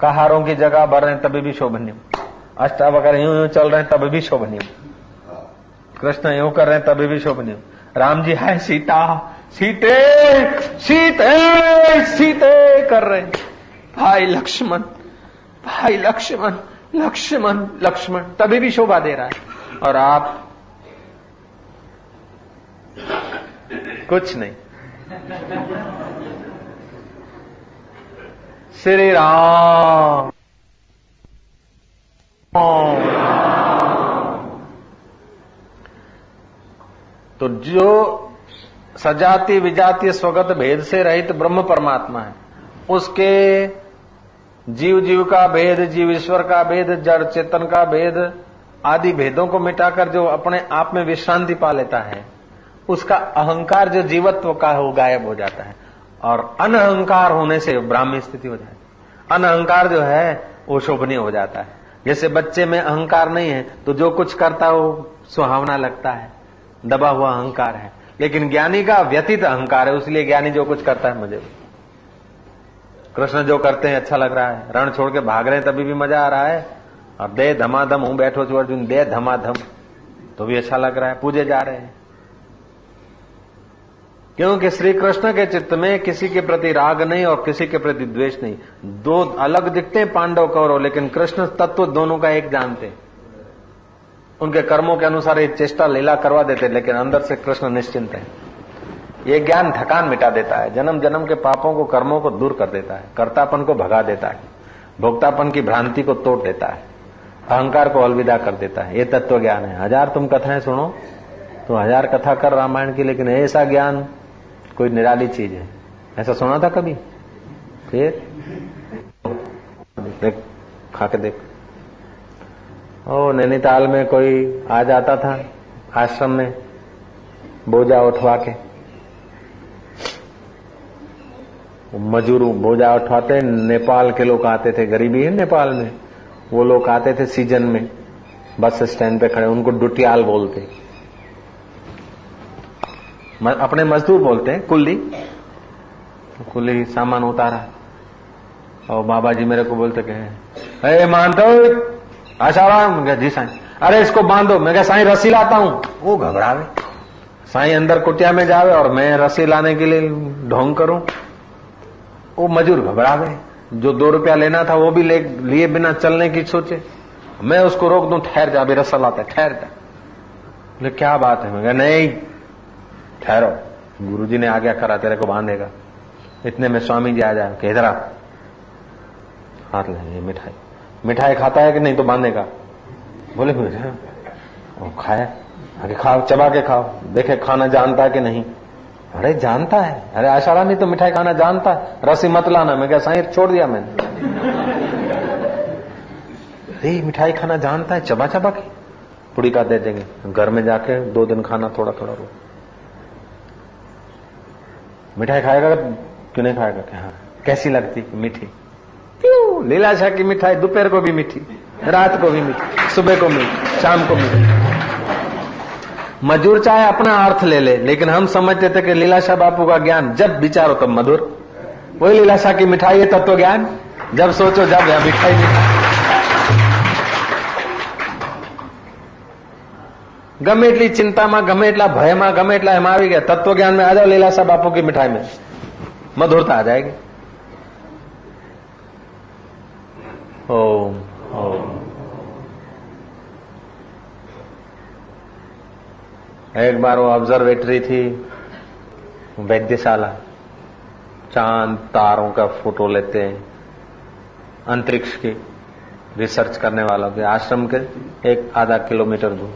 कहारों की जगह बढ़ रहे हैं, तभी भी शोभनीय। अष्टावकर यूँ यूँ चल रहे हैं, तभी भी शोभनीय। कृष्ण यूँ कर रहे हैं, तभी भी शोभनीय। राम जी, है सीता सीते सीते सीते कर रहे हैं। भाई लक्ष्मण भाई लक्ष्मण लक्ष्मण लक्ष्मण, तभी भी शोभा दे रहा है। और आप? कुछ नहीं। श्री राम। तो जो सजाति विजातीय स्वगत भेद से रहित ब्रह्म परमात्मा है। उसके जीव जीव का भेद, जीव ईश्वर का भेद, जड़ चेतन का भेद आदि भेदों को मिटाकर जो अपने आप में विश्रांति पा लेता है, उसका अहंकार जो जीवत्व का है, वो गायब हो जाता है। और अनहंकार होने से ब्राह्मी स्थिति हो जाती है। अनअहंकार जो है, वो शोभनीय हो जाता है। जैसे बच्चे में अहंकार नहीं है तो जो कुछ करता है, वो सुहावना लगता है। दबा हुआ अहंकार है। लेकिन ज्ञानी का व्यतीत अहंकार है, उसलिए ज्ञानी जो कुछ करता है, मुझे कृष्ण जो करते हैं अच्छा लग रहा है। रण छोड़ के भाग रहे हैं, तभी भी मज़ा आ रहा है। और दे धमाधम, हूँ बैठो छो अर्जुन, दे धमाधम। तो भी अच्छा लग रहा है, पूजे जा रहे हैं। क्योंकि श्री कृष्ण के चित्त में किसी के प्रति राग नहीं और किसी के प्रति द्वेष नहीं। दो अलग दिखते हैं, पांडव कौरव, लेकिन कृष्ण तत्व दोनों का एक जानते उनके कर्मों के अनुसार ये चेष्टा लीला करवा देते, लेकिन अंदर से कृष्ण निश्चिंत है। ये ज्ञान थकान मिटा देता है जन्म जन्म के पापों को, कर्मों को दूर कर देता है, कर्तापन को भगा देता है, भोक्तापन की भ्रांति को तोड़ देता है, अहंकार को अलविदा कर देता है। ये तत्व ज्ञान है। हज़ार तुम कथाएँ सुनो तो हज़ार कथा कर रामायण की, लेकिन ऐसा ज्ञान कोई निराली चीज़ है। ऐसा सुना था कभी? फिर? देख खा के देख। ओ, नैनीताल में कोई आ जाता था आश्रम में बोझा उठवा के मजूर बोझा उठवाते, नेपाल के लोग आते थे, गरीबी है नेपाल में। वो लोग आते थे सीज़न में, बस स्टैंड पे खड़े, उनको डुटियाल बोलते। अपने मजदूर बोलते हैं, कुल्ली। कुल्ली सामान उतारा। और बाबा जी मेरे को बोलते कहे मानते हो आशाराम जी साईं। अरे इसको बांधो। मैं क्या साईं रस्सी लाता हूँ। वो घबरावे। साईं अंदर कुटिया में जावे और मैं रस्सी लाने के लिए ढोंग करूँ। वो मजूर घबरावे। जो दो रुपया लेना था वो भी ले लिए बिना चलने की सोचे। मैं उसको रोक दूँ ठहर जा अभी रस्सा लाता ठहर जा। बोले क्या बात है? मैं नहीं ठहरो। गुरु जी ने आज्ञा करा तेरे को बांधेगा। इतने में स्वामी जी आ जाए। कि इधर हाथ ले मिठाई। मिठाई खाता है कि नहीं तो बांधेगा बोले मुझे खाया। अरे खाओ, चबा के खाओ। देखे, खाना जानता है कि नहीं? अरे, जानता है। अरे, आशारा नहीं तो मिठाई खाना जानता है। रसी मत लाना। मैं क्या साई छोड़ दिया मैंने। मिठाई खाना जानता है, चबा चबा के? पुड़ी का दे देंगे। घर में जाके दो दिन खाना थोड़ा थोड़ा रो। मिठाई खाएगा? क्यों नहीं खाएगा? क्या हाँ कैसी लगती मीठी। क्यों लीलाशाह की मिठाई दोपहर को भी मीठी रात को भी मीठी सुबह को मीठी शाम को मीठी मजूर चाहे अपना अर्थ ले ले लेकिन हम समझते थे कि लीलाशाह बापू का ज्ञान जब विचारो तब मधुर वही लीलाशाह की मिठाई है तत्व ज्ञान जब सोचो जब या मिठाई मिठाई ગમે એટલી ચિંતામાં ગમે એટલા ભયમાં ગમે એટલા એમાં આવી ગયા તત્વ જ્ઞાન में आ जाओ लीलासा बापू की मिठाई में मधुरता आ जाएगी ओम ओम। एक बार वो ऑब्जर्वेटरी थी, वैद्यशाला। चाँद तारों का फ़ोटो लेते हैं, अंतरिक्ष की रिसर्च करने वालों के आश्रम के एक आधा किलोमीटर दूर।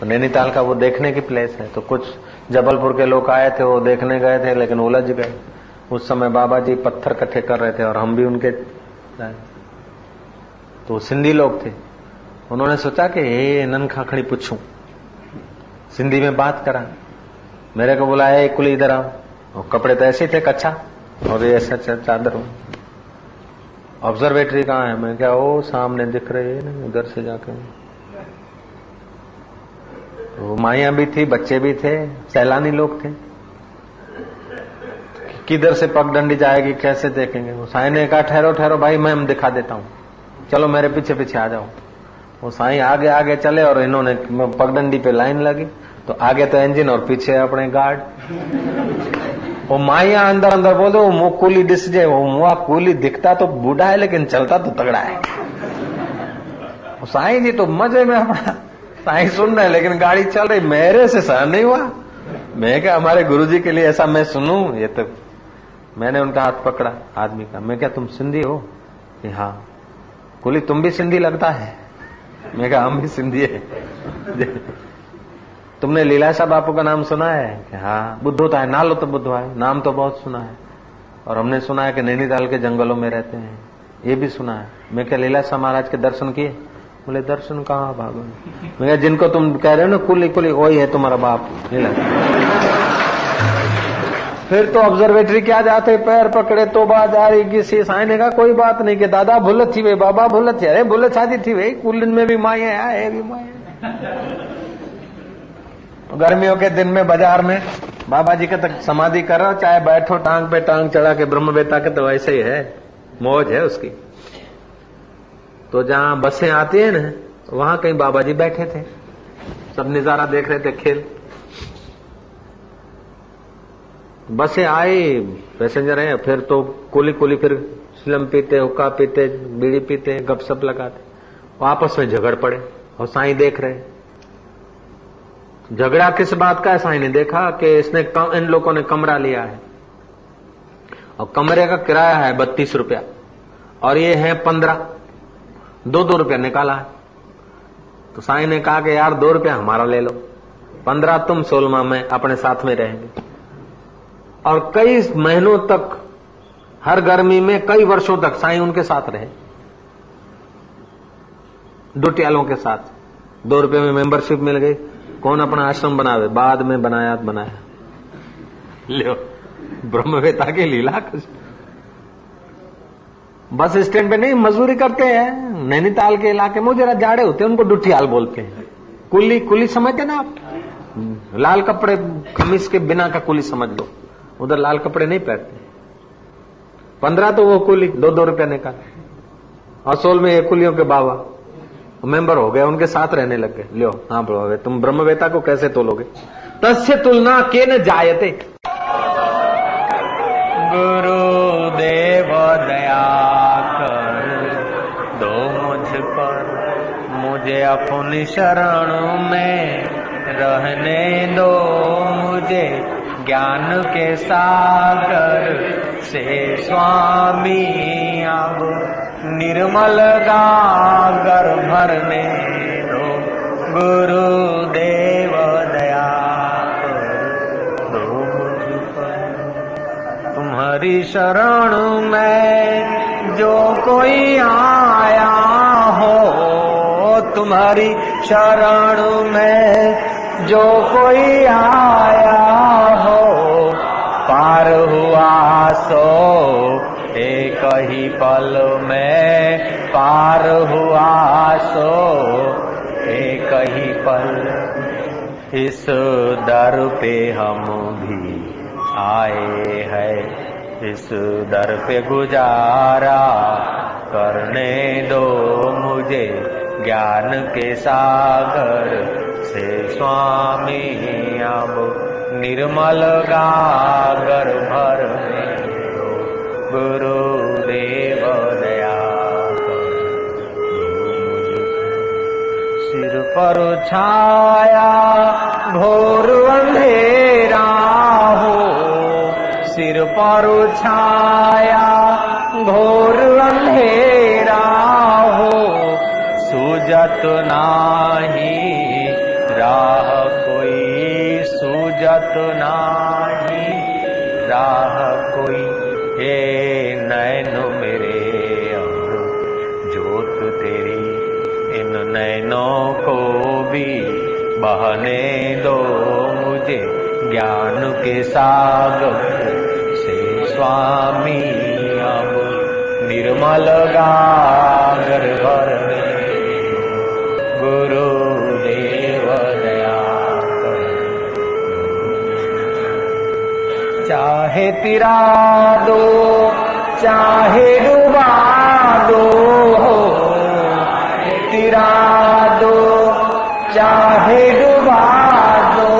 तो नैनीताल का वो देखने की प्लेस है। तो कुछ जबलपुर के लोग आए थे, वो देखने गए थे, लेकिन उलझ गए। उस समय बाबा जी पत्थर इकट्ठे कर रहे थे और हम भी उनके तो सिंधी लोग थे। उन्होंने सोचा कि, हे, नन खाखड़ी पूछूँ। सिंधी में बात करा। मेरे को बुलाया कुली, इधर आओ। और कपड़े तो ऐसे थे, कच्चा। और ये ऐसा चादर हो। ऑब्जर्वेटरी कहाँ है? मैं क्या वो सामने दिख रहे है, उधर से जाकर वो माइया भी थी, बच्चे भी थे, सैलानी लोग थे। किधर से पगडंडी जाएगी, कैसे देखेंगे? वो साई ने कहा, ठहरो ठहरो, भाई, मैं, हम दिखा देता हूँ। चलो मेरे पीछे पीछे आ जाओ। वो साई आगे आगे चले और इन्होंने पगडंडी पे लाइन लगी। तो आगे तो इंजन और पीछे अपने गार्ड वो माइया अंदर अंदर बोल वो मुँह कूली डिस जाए, वो मुआ कूली दिखता तो बूढ़ा है, लेकिन चलता तो तगड़ा है। वो साई जी तो मज़े में अपना साई सुन रहे लेकिन गाड़ी चल रही, मेरे से सहन नहीं हुआ। मैं क्या हमारे गुरुजी के लिए ऐसा मैं सुनू? ये तो मैंने उनका हाथ पकड़ा, आदमी का। मैं क्या तुम सिंधी हो? हाँ। कुली तुम भी सिंधी लगता है? मैं कहा, हम भी सिंधी है। तुमने लीलाशाह बापू का नाम सुना है? कि हाँ बुद्ध होता है, नालो तो बुद्ध है, नाम तो बहुत सुना है। और हमने सुना है कि नैनीताल के जंगलों में रहते हैं, ये भी सुना है। मैं क्या लीलाशाह महाराज के दर्शन किए? बोले, दर्शन कहाँ भागो मैं जिनको तुम कह रहे हो ना कुली कुली वही है तुम्हारा बाप। लीला फिर तो ऑब्जर्वेटरी क्या जाते, पैर पकड़े तो रही किसी साइने का कोई बात नहीं कि दादा भूलत थी वे बाबा भूलत थी। अरे भूलत शादी थी भाई, कुलिन में भी माए आए भी माए गर्मियों के दिन में बाज़ार में बाबा जी के तक समाधि करो, चाहे बैठो, टांग पे टांग चढ़ा के ब्रह्म बेता के तो वैसे ही है, मौज है उसकी। तो जहाँ बसें आती है ना, वहाँ कहीं बाबा जी बैठे थे। सब नज़ारा देख रहे थे, खेल। बसें आई पैसेंजर हैं फिर तो कुली कुली फिर स्लम पीते हुक्का पीते बीड़ी पीते गपशप लगाते। आपस में झगड़ पड़े और साई देख रहे झगड़ा किस बात का है? साई ने देखा कि इसने कम, इन लोगों ने कमरा लिया है। और कमरे का किराया है बत्तीस रुपया। और ये है पंद्रह। दो दो रुपया निकाला है। तो साई ने कहा कि यार दो रुपया हमारा ले लो। पंद्रह तुम सोलमा में अपने साथ में रहेंगे। और कई महीनों तक, हर गर्मी में कई वर्षों तक साई उनके साथ रहे। डुटियालों के साथ। दो रुपए में मेंबरशिप मिल गई। कौन अपना आश्रम बनावे? बाद में बनाया बनाया। लो ब्रह्मवेता की लीला कुछ। बस स्टैंड पे नहीं, मजदूरी करते हैं। नैनीताल के इलाके में जरा जाड़े होते हैं, उनको डुटियाल बोलते हैं। कुली कुली समझते ना आप? लाल कपड़े खमीस के बिना का कुली समझ लो। उधर लाल कपड़े नहीं पहनते। पंद्रह तो वो कुली, दो दो रुपया निकाल। असोल में एक कुलियों के बाबा मेंबर हो गए, उनके साथ रहने लग गए। लियो हाँ बोलो तुम ब्रह्मवेता को कैसे तोलोगे? तस्य तुलना के न जायते। गुरु देव दया कर दो मुझ पर। मुझे अपनी शरण में रहने दो मुझे। ज्ञान के सागर से स्वामी अब निर्मल गागर भरने दो। गुरुदेव दया दो तुम्हारी शरण में जो कोई आया हो, तुम्हारी शरण में जो कोई आया हो, पार हुआ सो, एक ही पल में पार हुआ सो, एक ही पल। इस दर पे हम भी आए हैं, इस दर पे गुजारा करने दो मुझे ज्ञान के सागर। से स्वामी अब निर्मल गागर भर गुरुदेव दया सिर पर छाया घोर अंधेरा हो। सिर पर छाया घोर अंधेरा हो। सुजत नाही सूजत नाही राह कोई। हे नैन मेरे और जोत तेरी, इन नैनों को भी बहने दो मुझे। ज्ञान के सागर से स्वामी अब निर्मल गागर भर गुरुदेव चाहे तिरा दो, चाहे डुबा दो हो। तिरा दो, चाहे डुबा दो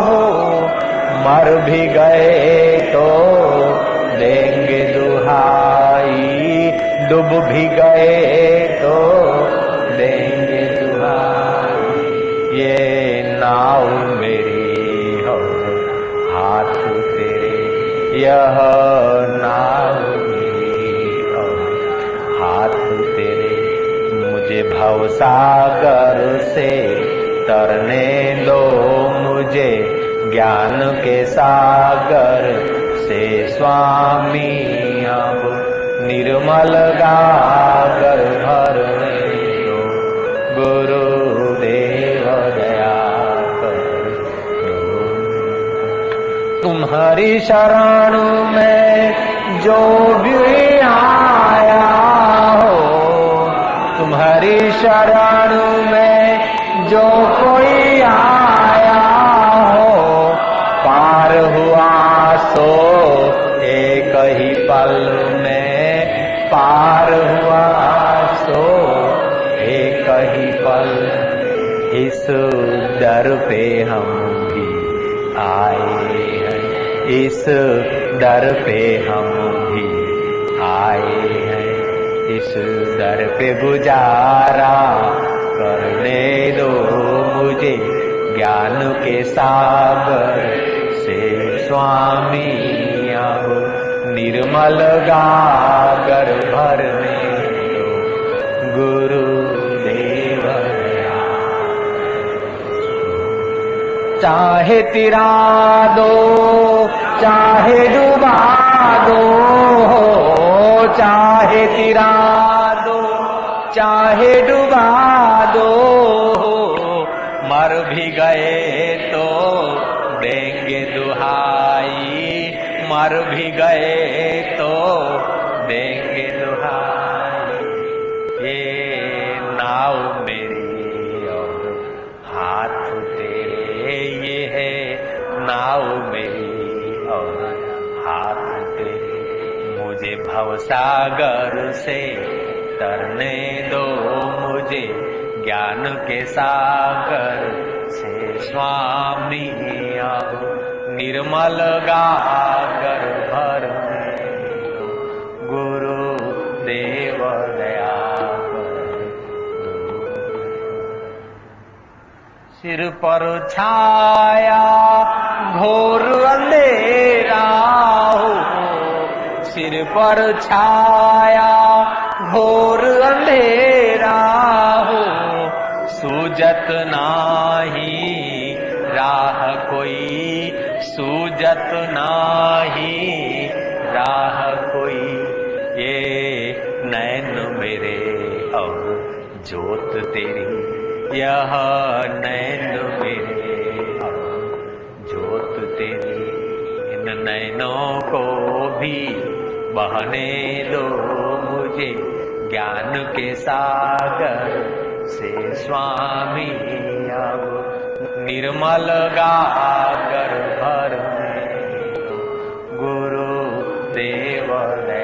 हो। मर भी गए तो देंगे दुहाई, डूब भी गए नाव हाथ तेरे मुझे भव सागर से तरने दो मुझे ज्ञान के सागर से। स्वामी अब निर्मल गागर भरने तुम्हारी शरण में जो भी आया हो, तुम्हारी शरण में जो कोई आया हो, पार हुआ सो एक ही पल में, पार हुआ सो एक ही पल इस दर पे हम भी आए। इस दर पे हम भी आए हैं। इस दर पे गुजारा करने दो मुझे ज्ञान के सागर से। स्वामी अब निर्मल गागर भरने चाहे तिरा दो, चाहे डुबा दो चाहे तिरा दो, चाहे डुबा दो मर भी गए तो देंगे दुहाई, मर भी गए तो देंगे भवसागर से तरने दो मुझे ज्ञान के सागर से। स्वामी, अब निर्मल गागर भर गुरु देव दया सिर पर छाया, घोर अंधेरा हो। सिर पर छाया, घोर अंधेरा हो। सूजत नाही, राह कोई सूजत नाही, राह कोई। ये नैन मेरे और जोत तेरी, यह नैन मेरे और जोत तेरी। इन नैनों को भी बहने दो मुझे ज्ञान के सागर। से स्वामी अब निर्मल गागर भर गुरु देव दया